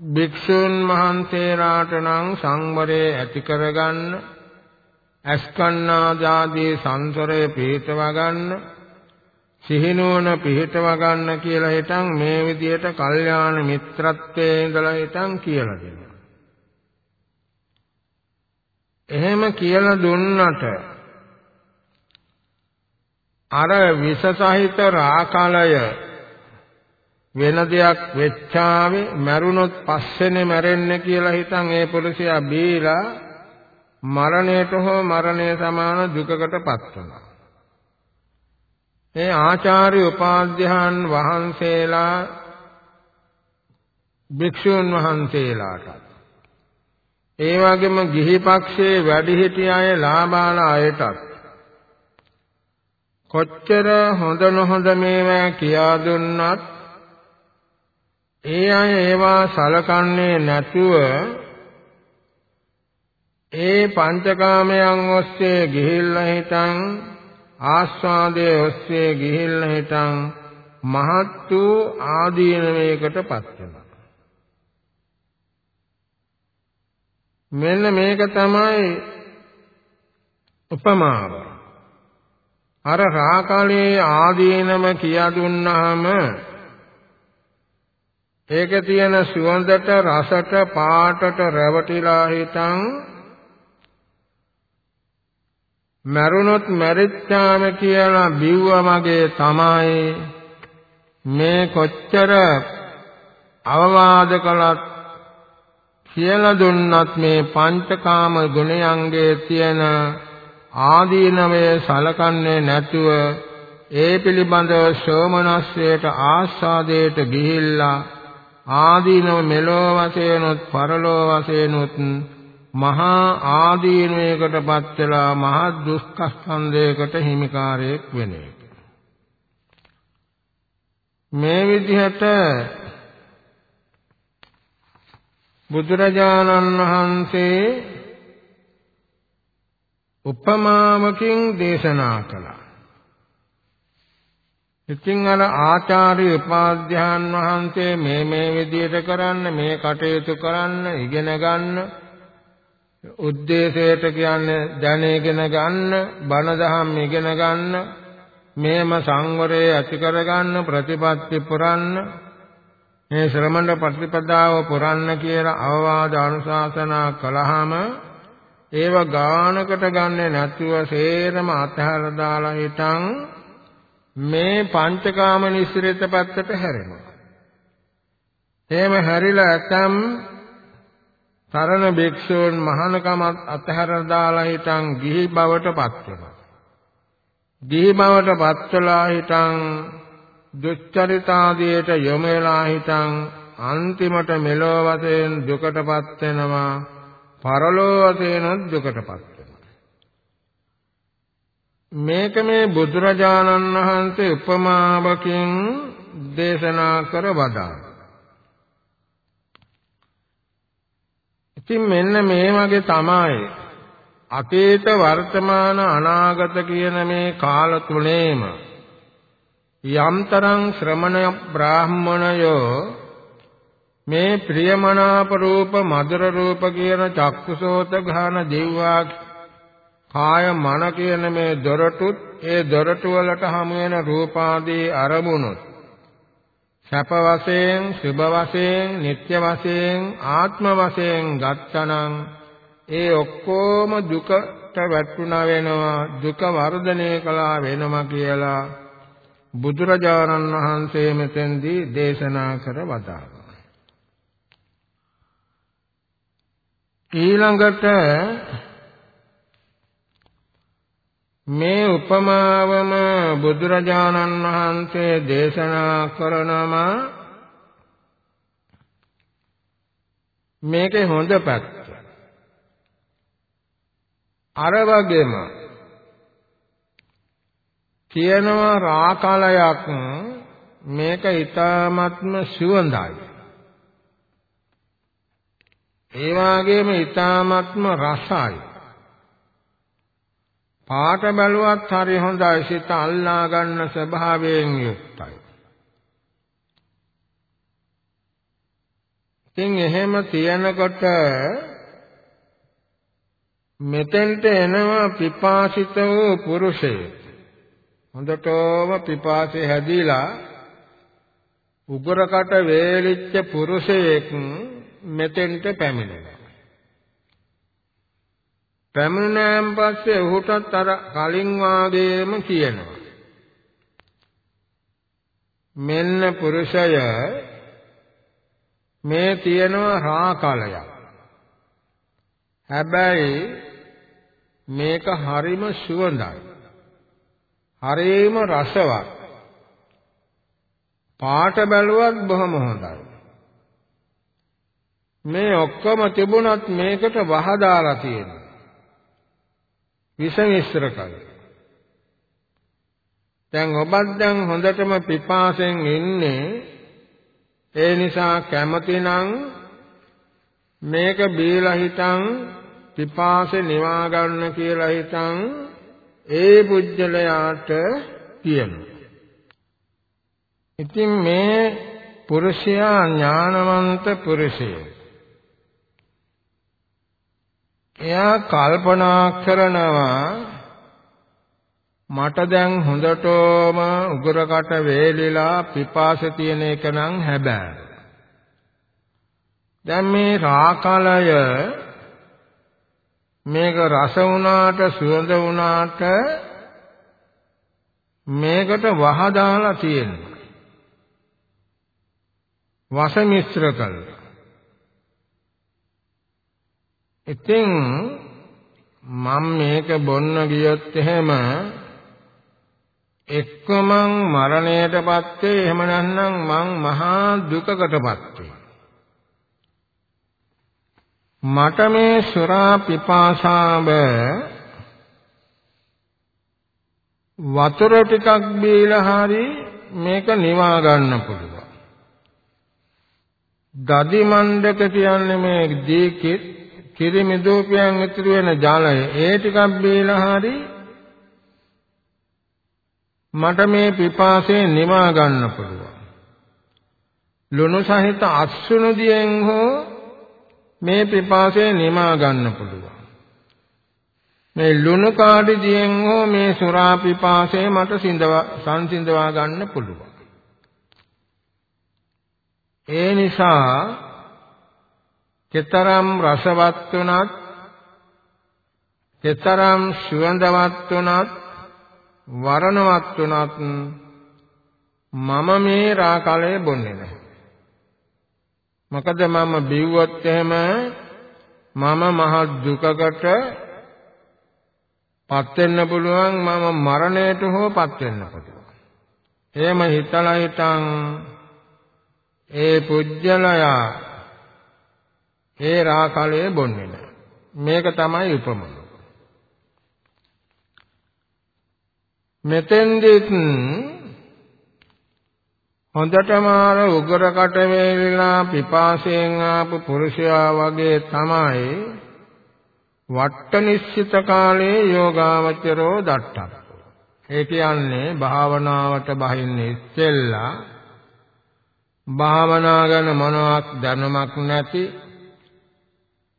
භික්ෂුන් වහන්සේලාට නම් සංවරය ඇති කරගන්න අස්කන්නාදාදී සංසරේ පිහිටව ගන්න සිහිනුවන පිහිටව ගන්න කියලා හිතන් මේ විදියට කල්යාණ මිත්‍රත්වයේ ඉඳලා හිතන් කියලා දෙනවා. එහෙම කියලා දුන්නට අර විස සහිත රාකලය වෙන දෙයක් වෙච්චාවේ මරුණොත් පස්සේනේ මැරෙන්නේ කියලා හිතන් ඒ පුරුෂයා බීලා මරණයට හෝ මරණය සමාන දුකකටපත් වෙනවා. මේ ආචාර්ය උපාධ්‍යාන් වහන්සේලා භික්ෂුන් වහන්සේලාට ඒ වගේම ගිහි පක්ෂයේ වැඩිහිටි අය ලාභාල අයටත් කොච්චර හොඳ නොහොඳ මේවා කියා දුන්නත් ඒ අය ඒවා සලකන්නේ නැතුව ඒ පංචකාමයන් ඔස්සේ ගිහිල්ලා හිටන් ආස්වාදයේ ඔස්සේ ගිහිල්ලා හිටන් මහත් වූ ආදීනමයකටපත් වෙනවා. මෙන්න මේක තමයි උපමාව. අර රාකලේ ආදීනම කියා දුන්නාම ඒකේ තියෙන සුවඳට රසට පාටට රැවටිලා හිටන් මරුණොත් මැරිච්චාම කියලා බිව්වා මගේ තමයි. මේ කොච්චර අවවාද කළත් කියලා දුන්නත් මේ පංචකාම ගුණයන්ගේ තියෙන ආදීනමය සලකන්නේ නැතුව ඒ පිළිබඳව සෝමනස්සයට ආස්වාදයට ගිහිල්ලා ආදීනව මෙලෝ වශයෙන්ුත් පරලෝ වශයෙන්ුත් මහා ආදීනයකටපත් වෙලා මහා දුක්ඛස්කන්ධයකට හිමිකාරයෙක් වෙන එක. මේ විදිහට බුදුරජාණන් වහන්සේ උපමාවකින් දේශනා කළා. ඉතින් අර ආචාර්ය උපාධ්‍යාන් වහන්සේ මේ මේ විදිහට කරන්න මේ කටයුතු කරන්න ඉගෙන ගන්න උද්දේශයට කියන්නේ දැනගෙන ගන්න, බණ දහම් ඉගෙන ගන්න, මේම සංවරය ඇති කරගන්න, ප්‍රතිපත්ති පුරන්න, මේ ශ්‍රමණ ප්‍රතිපදාව පුරන්න කියලා අවවාද අනුශාසනා කළාම ඒව ගානකට ගන්නෙ නැතුව සේරම අතහැර දාලා හිටන් මේ පංචකාම නිස්සෘත පැත්තට හැරෙනවා. එහෙම හැරිලා ඇතම් සරණ භික්ෂූන් මහානකමත් අතහැර දාලා හිටන් ගිහි බවට පත් වෙනවා. ගිහි බවට පත් වෙලා හිටන් දුච්චරිතාදියට යොමු වෙලා හිටන් අන්තිමට මෙලෝ වශයෙන් දුකටපත් වෙනවා. පරලෝ වශයෙන් දුකටපත් වෙනවා. මේක මේ බුදුරජාණන් වහන්සේ උපමාවකින් දේශනා කර වදාළා. ඉතින් මෙන්න මේ වගේ තමයි අතීත වර්තමාන අනාගත කියන මේ කාල තුනේම යම්තරම් ශ්‍රමණ බ්‍රාහ්මණයෝ මේ ප්‍රියමනාප රූප මధుර රූප කියන චක්කුසෝත ගාන දිව්වා කාය මන කියන මේ දොරටුත් ඒ දොරටු වලට හමු වෙන රූපාදී අරමුණුත් සැප වශයෙන්, සුභ වශයෙන්, නিত্য වශයෙන්, ආත්ම වශයෙන් ගත්තනම් ඒ ඔක්කොම දුකට වැටුණා වෙනවා, දුක වර්ධනය කළා වෙනවා කියලා බුදුරජාණන් වහන්සේ මෙතෙන්දී දේශනා කර වදාළා. ඊළඟට මේ උපමාවම බුදුරජාණන් වහන්සේ දේශනා කරනම මේකේ හොඳ පැත්ත. අර වගේම කියනවා රාකලයක් මේක ඊ타ත්ම සුවඳයි. ඒ වගේම ඊ타ත්ම රසයි. පාට බැලුවත් හරි හොඳයි සිත අල්ලා ගන්න ස්වභාවයෙන් යුක්තයි. ඉතින් එහෙම තියනකොට මෙතෙන්ට එනවා පිපාසිත වූ පුරුෂයෙක්. හොඳටම පිපාසය හැදීලා උගරකට වේලිච්ච පුරුෂයෙක් මෙතෙන්ට පැමිණෙනවා. පැමිණෙනාන් පස්සේ ඔහුටත් අර කලින් වාගේම කියනවා. මෙන්න පුරුෂය මේ තියෙනවා රාකලයක්. හැබැයි මේක හරිම සුවඳයි. හරිම රසවත්. පාට බැලුවත් බොහොම හොඳයි. මේ ඔක්කොම තිබුණත් මේකට වහදාලා තියෙනවා. විස මිශ්‍ර කරලා. දැන් ඔබත් දැන් හොඳටම පිපාසෙන් ඉන්නේ ඒ නිසා කැමතිනම් මේක බීලා හිටන් පිපාසෙ නිවා ගන්න කියලා හිටන් ඒ පුජ්‍යලයාට කියනවා. ඉතින් මේ පුරුෂයා ඥානවන්ත පුරුෂයෙක්. එයා කල්පනා කරනවා මට දැන් හොඳටම උගරකට වේලිලා පිපාස තියෙන එක නම් හැබෑ. දැන් මේ රාකලය මේක රස වුණාට සුවඳ වුණාට මේකට වහ දාලා තියෙනවා. වස මිශ්‍ර කළා. ඉතින් මම මේක බොන්න ගියොත් එහෙම එක්කම මරණයටපත් වේ එහෙම නැත්නම් මං මහා දුකකටපත් වේ මට මේ සුරා පිපාසාව වතුර ටිකක් බීලා හරි මේක නිවා ගන්න පුළුවන්. දදි මණ්ඩක කියන්නේ මේ දීකෙත් කිරිමි දූපයන් ඉතුරු වෙන ජලය ඒ ටිකක් බීලා හරි මට මේ පිපාසය නිවා ගන්න පුළුවන්. ලුණු සහිත අස්සුණු දියෙන් හෝ මේ පිපාසය නිමා ගන්න පුළුවන්. මේ ලුණු කාඩි දියෙන් හෝ මේ සුරා පිපාසය මට සිඳවා සංසිඳවා ගන්න පුළුවන්. ඒ නිසා කෙතරම් රසවත් වුණත් කෙතරම් සුවඳවත් වුණත් වරණවත් වුණත් මම මේ රාකලේ බොන්නේ නැහැ. මොකද මම බිව්වොත් එහෙම මම මහ දුකකට පත් වෙන්න පුළුවන් මම මරණයට හෝ පත් වෙන්න පුළුවන්. එහෙම හිතලා හිටන් ඒ පුජ්‍යලයා ඒ රාකලයේ බොන්නේ නැහැ. මේක තමයි උපමන. මෙතෙන්දිත් හොඳටම අර උගරකට වේලිලා පිපාසයෙන් ආපු පුරුෂයා වගේ තමයි වට්ට නිශ්චිත කාලේ යෝගාවචරෝ දට්ටක්. ඒ කියන්නේ භාවනාවට බහින්නේ ඉස්සෙල්ලා භාවනා ගැන මොනවත් දැනුමක් නැති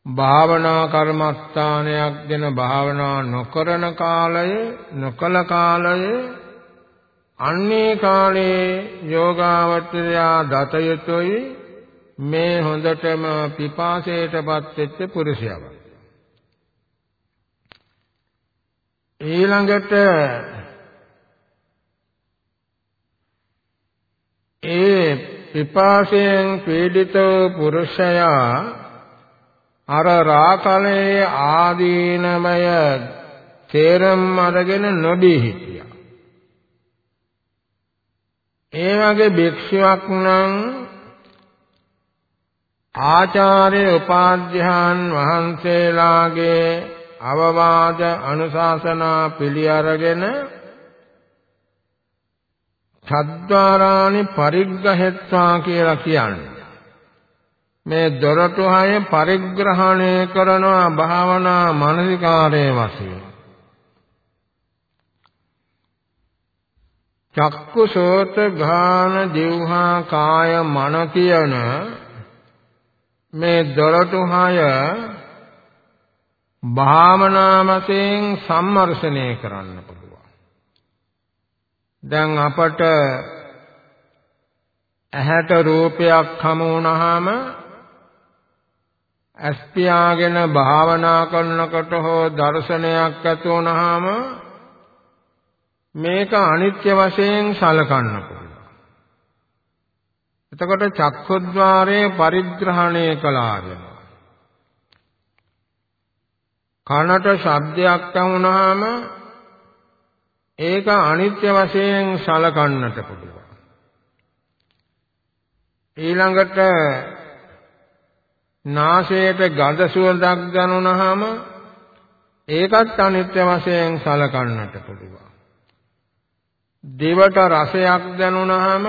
භාවනා කර්මස්ථානයක් දෙන භාවනා නොකරන කාලය නොකල කාලය අන්නේ කාලේ යෝගාවචරයා දත යුතුයි මේ හොඳටම පිපාසයටපත් වෙච්ච පුරුෂයව. ඊළඟට ඒ පිපාසයෙන් පීඩිත පුරුෂයා අර රාකලේ ආදීනමය තේරම් අරගෙන නොදී හිටියා. ඒ වගේ භික්ෂුවක් නම් ආචාර්ය උපාධ්‍යාන් වහන්සේලාගේ අවවාද අනුශාසනා පිළි අරගෙන චද්වාරානි පරිග්‍රහෙත්වා කියලා කියන්නේ මේ දොරටු හය පරිග්‍රහණය කරනවා භාවනා මානසිකාරයේ වශයෙන් චක්කු සෝත ගාන දිවහා කාය මන කියන මේ දොරටු හය භාවනා වශයෙන් සම්මර්ෂණය කරන්න පුළුවන්. දැන් අපට ඇහැට රූපයක් හමු වුණාම ඇස් පියාගෙන භාවනා කරනකොට හෝ දර්ශනයක් ඇති වුණාම මේක අනිත්‍ය වශයෙන් සලකන්න පුළුවන්. එතකොට චක්ඛුද්්වාරයේ පරිග්‍රහණය කළා වෙනවා. කනට ශබ්දයක් ඇහුනහම ඒක අනිත්‍ය වශයෙන් සලකන්නට පුළුවන්. ඊළඟට නාසයට ගඳ සුවඳක් දැනුණාම ඒකත් අනිත්‍ය වශයෙන් සලකන්නට පුළුවන්. දිවට රසයක් දැනුණාම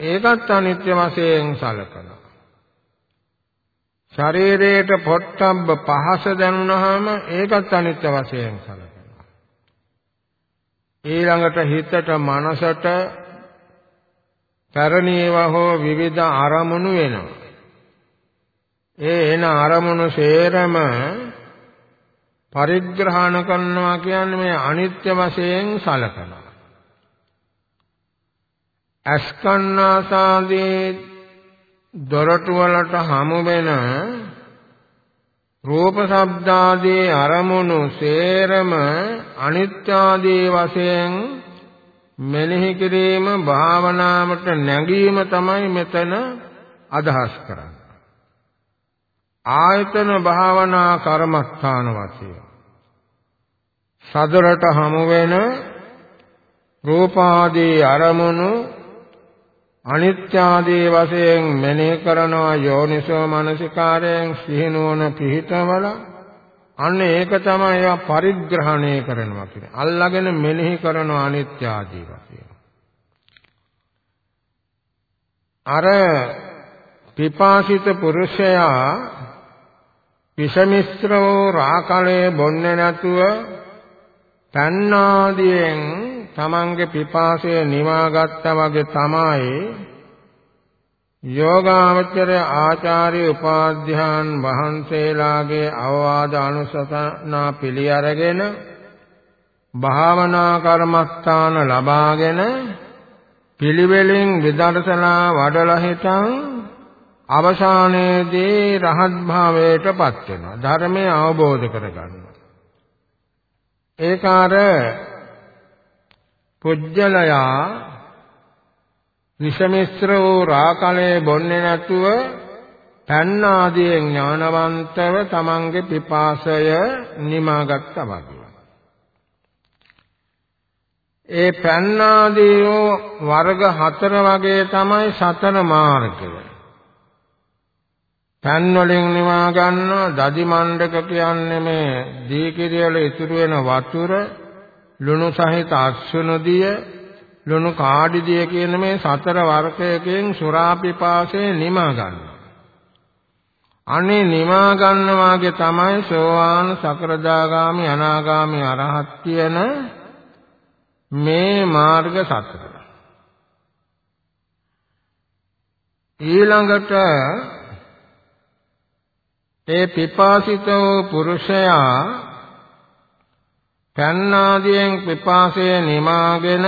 ඒකත් අනිත්‍ය වශයෙන් සලකනවා. ශරීරයට පොට්ටම්බ පහස දැනුණාම ඒකත් අනිත්‍ය වශයෙන් සලකනවා. ඊළඟට හිතට මනසට කරණීයව හෝ විවිධ අරමුණු වෙනවා. ඒ එන අරමුණු සේරම පරිග්‍රහණ කරනවා කියන්නේ මේ අනිත්‍ය වශයෙන් සලකනවා. අස්කන්නාසාදී දොරටු වලට හමු වෙන රූප ශබ්දාදී අරමුණු සේරම අනිත්‍ය ආදී වශයෙන් මෙනෙහි කිරීම භාවනාවට නැගීම තමයි මෙතන අදහස් කරන්නේ. ආයතන භාවනා කර්මස්ථාන වශයෙන් සදරට හමු වෙන රූපාදී අරමුණු අනිත්‍ය ආදී වශයෙන් මෙනෙහි කරනවා යෝනිසෝ මනසිකාරයෙන් සිහිනුවන පිහිටවල අන්න ඒක තමයි ඒවා පරිග්‍රහණය කරනවා කියන්නේ. අල්ලාගෙන මෙනෙහි කරන අනිත්‍ය ආදී වශයෙන්. අර පිපාසිත පුරුෂයා විෂමිශ්‍ර වූ රාකලේ බොන්නේ නැතුව තණ්හාදියෙන් තමන්ගේ පිපාසය නිවාගත්තා වගේ තමයි යෝගාවචර ආචාර්ය උපාධ්‍යාන් වහන්සේලාගේ අවවාද අනුශාසනා පිළි අරගෙන භාවනා කර්මස්ථාන ලබාගෙන පිළිවෙලින් විදර්ශනා වඩලා හිටන් අවසානයේදී රහත් භාවයටපත් වෙනවා ධර්මය අවබෝධ කරගන්නවා ඒකාර පුජ්‍යලයා විෂමිශ්‍ර වූ රාකලේ බොන්නේ නැතුව පන්න ආදියෙන් ඥානවන්තව තමන්ගේ පිපාසය නිමාගත්තා වගේ. ඒ පන්න ආදී වර්ග හතර වගේ තමයි සතර මාර්ගය. පන් වලින් නිවා ගන්නවා දදි මණ්ඩක කියන්නේ මේ දීකිරිය වල ඉතුරු වෙන වතුර ලුණු සහිත අස්වනදිය ලුණු කාඩිදිය කියන මේ සතර වර්ගයකින් සුරාපිපාසය නිමා ගන්නවා. අනේ නිමා ගන්නවාගේ තමයි සෝවාන් සකරදාගාමි අනාගාමි අරහත් කියන මේ මාර්ග සතර. ඊළඟට ඒ පිපාසිතෝ පුරුෂයා පන්නාදියෙන් පිපාසය නිමාගෙන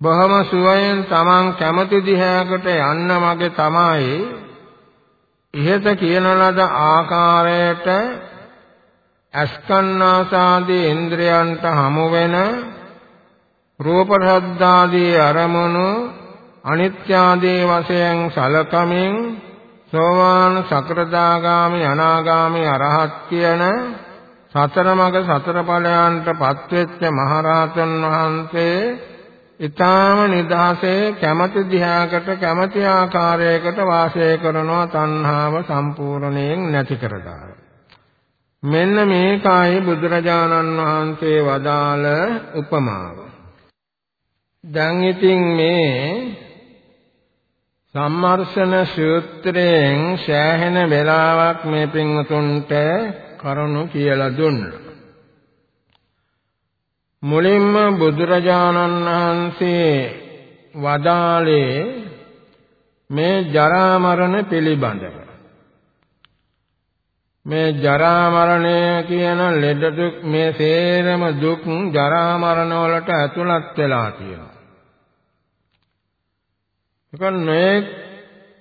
බොහොම සුවයෙන් Taman කැමති දිහාකට යන්න මගේ තමයි. ඉහත කියන ලද ආකාරයට අස්කන්නාසාදී ඉන්ද්‍රයන්ට හමු වෙන රූප ශබ්දාදී අරමුණු අනිත්‍ය ආදී වශයෙන් සලකමින් සෝවාන් සකෘදාගාමි අනාගාමි අරහත් කියන සතර මඟ සතර ඵලයන්ට පත්වෙච්ච මහරහතන් වහන්සේ ඊටාම නිදහසේ කැමැති දිහාකට කැමැති ආකාරයකට වාසය කරනවා තණ්හාව සම්පූර්ණයෙන් නැති කරගන්න. මෙන්න මේකයි බුදුරජාණන් වහන්සේ වදාළ උපමාව. දැන් ඉතින් මේ සම්මර්ෂණ සූත්‍රයෙන් සෑහෙන වෙලාවක් මේ පින්වතුන්ට කරුණු කියලා දුන්නා. මුලින්ම බුදුරජාණන් වහන්සේ වදාළේ මේ ජරා මරණ පිළිබඳව. මේ ජරා මරණය කියන ලෙඩ දුක් මේ සේරම දුක් ජරා මරණ වලට ඇතුළත් වෙලා තියෙනවා. ඒක නොඑක්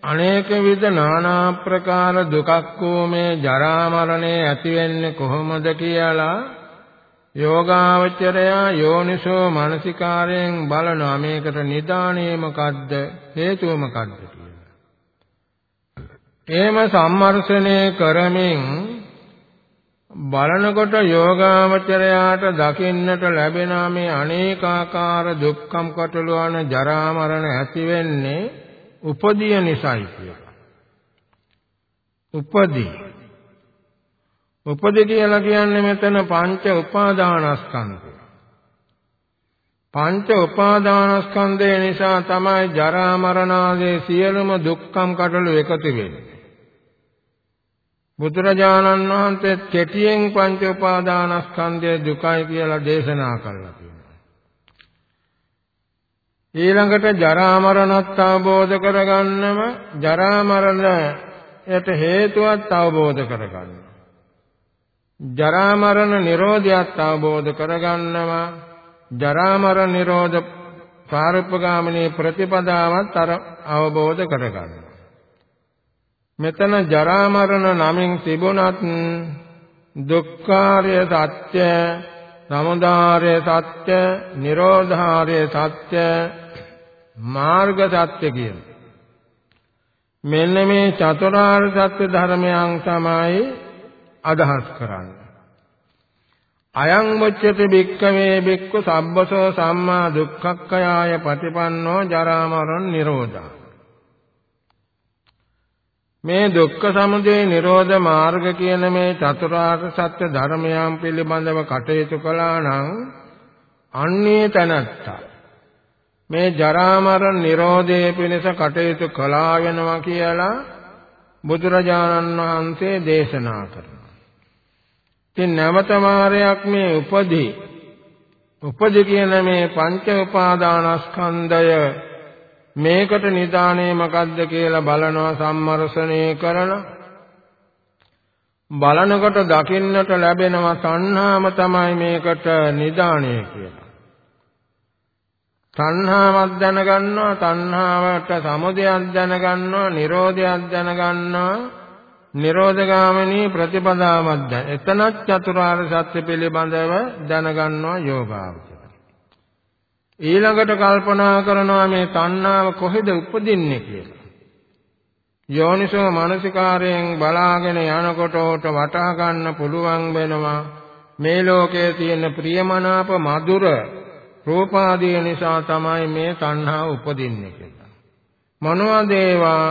අනේක විද নানা ප්‍රකාර දුකක් වූ මේ ජරා මරණය ඇති වෙන්නේ කොහොමද කියලා යෝගාවචරය යෝනිසෝ මානසිකාරයෙන් බලනවා මේකට නිදාණය මොකද්ද හේතුව මොකද්ද කියලා. එහෙම සම්මර්ෂණය කරමින් බලනකොට යෝගාවචරයාට දකින්නට ලැබෙන මේ අනේකාකාර දුක්ඛම් කටලුවන ජරා මරණ ඇති වෙන්නේ උපදිය නිසායි කියලා. උපදී. උපදී කියලා කියන්නේ මෙතන පංච උපාදානස්කන්ධය. පංච උපාදානස්කන්ධය නිසා තමයි ජරා මරණ ආදී සියලුම දුක්ඛම් කටළු එකතු වෙන්නේ. බුදුරජාණන් වහන්සේ කෙටියෙන් පංච උපාදානස්කන්ධය දුකයි කියලා දේශනා කළා කියනවා. ඊළඟට ජරා මරණත් අවබෝධ කරගන්නම ජරා මරණයට හේතුවත් අවබෝධ කරගන්න. ජරා මරණ නිරෝධයත් අවබෝධ කරගන්නම ජරා මරණ නිරෝධ පාරපගාමිනී ප්‍රතිපදාවත් අර අවබෝධ කරගන්න. මෙතන ජරා මරණ නමින් තිබුණත් දුක්ඛාරය සත්‍ය, සමුදාය සත්‍ය, නිරෝධාරය සත්‍ය, මාර්ග සත්‍ය කියන. මෙන්න මේ චතුරාර්ය සත්‍ය ධර්මයන් තමයි අදහස් කරන්නේ. අයං මුච්චති භික්ඛවේ භික්ඛු සබ්බසෝ සම්මා දුක්ඛක්ඛයාය පටිපන්නෝ ජරා මරණ නිරෝධා මේ දුක්ඛ සමුදය නිරෝධ මාර්ග කියන මේ චතුරාර්ය සත්‍ය ධර්මයන් පිළිබඳව කටයුතු කළා නම් අන්නේ තනත්තා මේ ජරා මරණ නිරෝධයේ පිණිස කටයුතු කළා වෙනවා කියලා බුදුරජාණන් වහන්සේ දේශනා කරනවා. ඉතින් නැවත වාරයක් මේ උපදී උපදී කියන මේ පංච උපාදානස්කන්ධය මේකට නිදානේ මොකද්ද කියලා බලනවා සම්මර්ෂණය කරලා බලනකොට දකින්නට ලැබෙනවා තණ්හාම තමයි මේකට නිදාණය කියලා. තණ්හාවක් දැනගන්නවා තණ්හාවට සමුදයක් දැනගන්නවා නිරෝධයක් දැනගන්නවා නිරෝධගාමිනී ප්‍රතිපදාවක් දැන. එතනත් චතුරාර්ය සත්‍ය පිළිබඳව දැනගන්නවා යෝගාවචර. ඊළඟට කල්පනා කරනවා මේ තණ්හාව කොහෙද උපදින්නේ කියලා. යෝනිසෝ මානසිකාරයෙන් බලාගෙන යනකොට උට වටහා ගන්න පුළුවන් වෙනවා මේ ලෝකයේ තියෙන ප්‍රියමනාප මధుර රූපාදී නිසා තමයි මේ තණ්හාව උපදින්නේ කියලා. මොනවද ඒවා?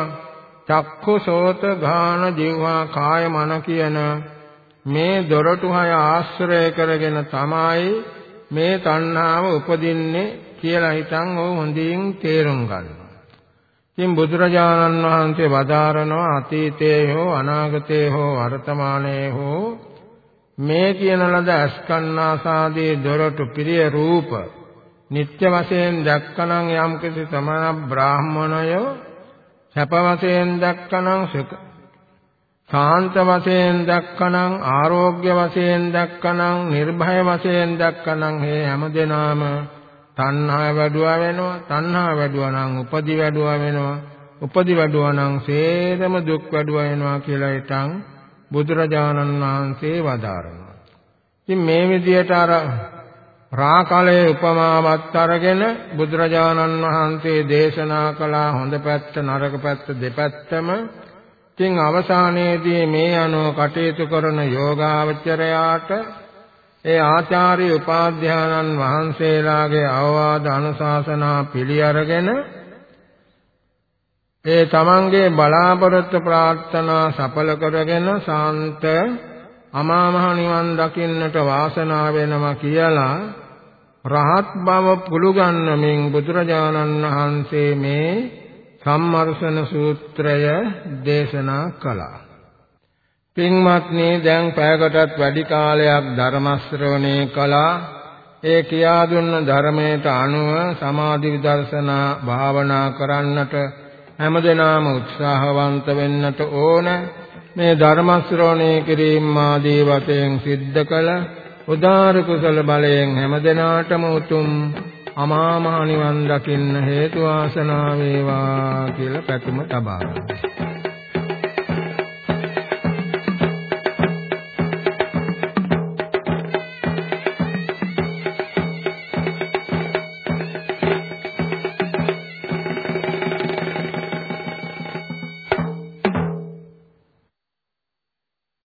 චක්ඛු සෝත ගාන જીවහා කාය මන කියන මේ දොරටු හය ආශ්‍රය කරගෙන තමයි මේ තණ්හාව උපදින්නේ කියලා හිතන් ඕ හොඳින් තේරුම් ගන්නවා. ඉතින් බුදුරජාණන් වහන්සේ වදාරනවා අතීතයේ හෝ අනාගතයේ හෝ වර්තමානයේ හෝ මේ කියන ලද අස්කන්නාසාදී දොරටු පිරිය රූප නිත්‍ය වශයෙන් දැක්කනම් යම්කිසි සමාන බ්‍රාහ්මණය සැප වශයෙන් දැක්කනම් සුඛ සාන්ත වශයෙන් දැක්කනම් ආරෝග්‍ය වශයෙන් දැක්කනම් නිර්භය වශයෙන් දැක්කනම් මේ හැමදෙනාම තණ්හා වැඩුවා වෙනවා. තණ්හා වැඩුවා නම් උපදි වැඩුවා වෙනවා. උපදි වැඩුවා නම් සේරම දුක් වැඩුවා වෙනවා කියලා ඊටන් බුදුරජාණන් වහන්සේ වදාරනවා. ඉතින් මේ විදිහට අර රාකලයේ උපමාවත් අරගෙන බුදුරජාණන් වහන්සේ දේශනා කළ. හොඳ පැත්ත නරක පැත්ත දෙපැත්තම ඉතින් අවසානයේදී මේ අනුව කටයුතු කරන යෝගාවචරයාට ඒ ආචාර්ය උපාධ්‍යානන් වහන්සේලාගේ අවවාද අනුශාසනා පිළි අරගෙන ඒ තමන්ගේ බලාපොරොත්තු ප්‍රාර්ථනා සඵල කරගෙන සාන්ත අමා මහ නිවන් දකින්නට වාසනාව වෙනවා කියලා රහත් බව පුලුගන්නමින් බුදුරජාණන් වහන්සේ මේ සම්මර්ෂණ සූත්‍රය දේශනා කළා. පින්වත්නි දැන් පැයකටත් වැඩි කාලයක් ධර්ම ශ්‍රවණය කළා. ඒ කියා දුන්න ධර්මයට අනුව සමාධි විදර්ශනා භාවනා කරන්නට හැමදෙනාම උත්සාහවන්ත වෙන්නට ඕන. මේ ධර්ම ශ්‍රවණය කිරීම ආදී වශයෙන් සිද්ධ කළ උදාර කුසල බලයෙන් හැමදෙනාටම උතුම් අමා මහ නිවන් දකින්න හේතු වාසනා වේවා කියලා පැතුම තබා ගන්නවා.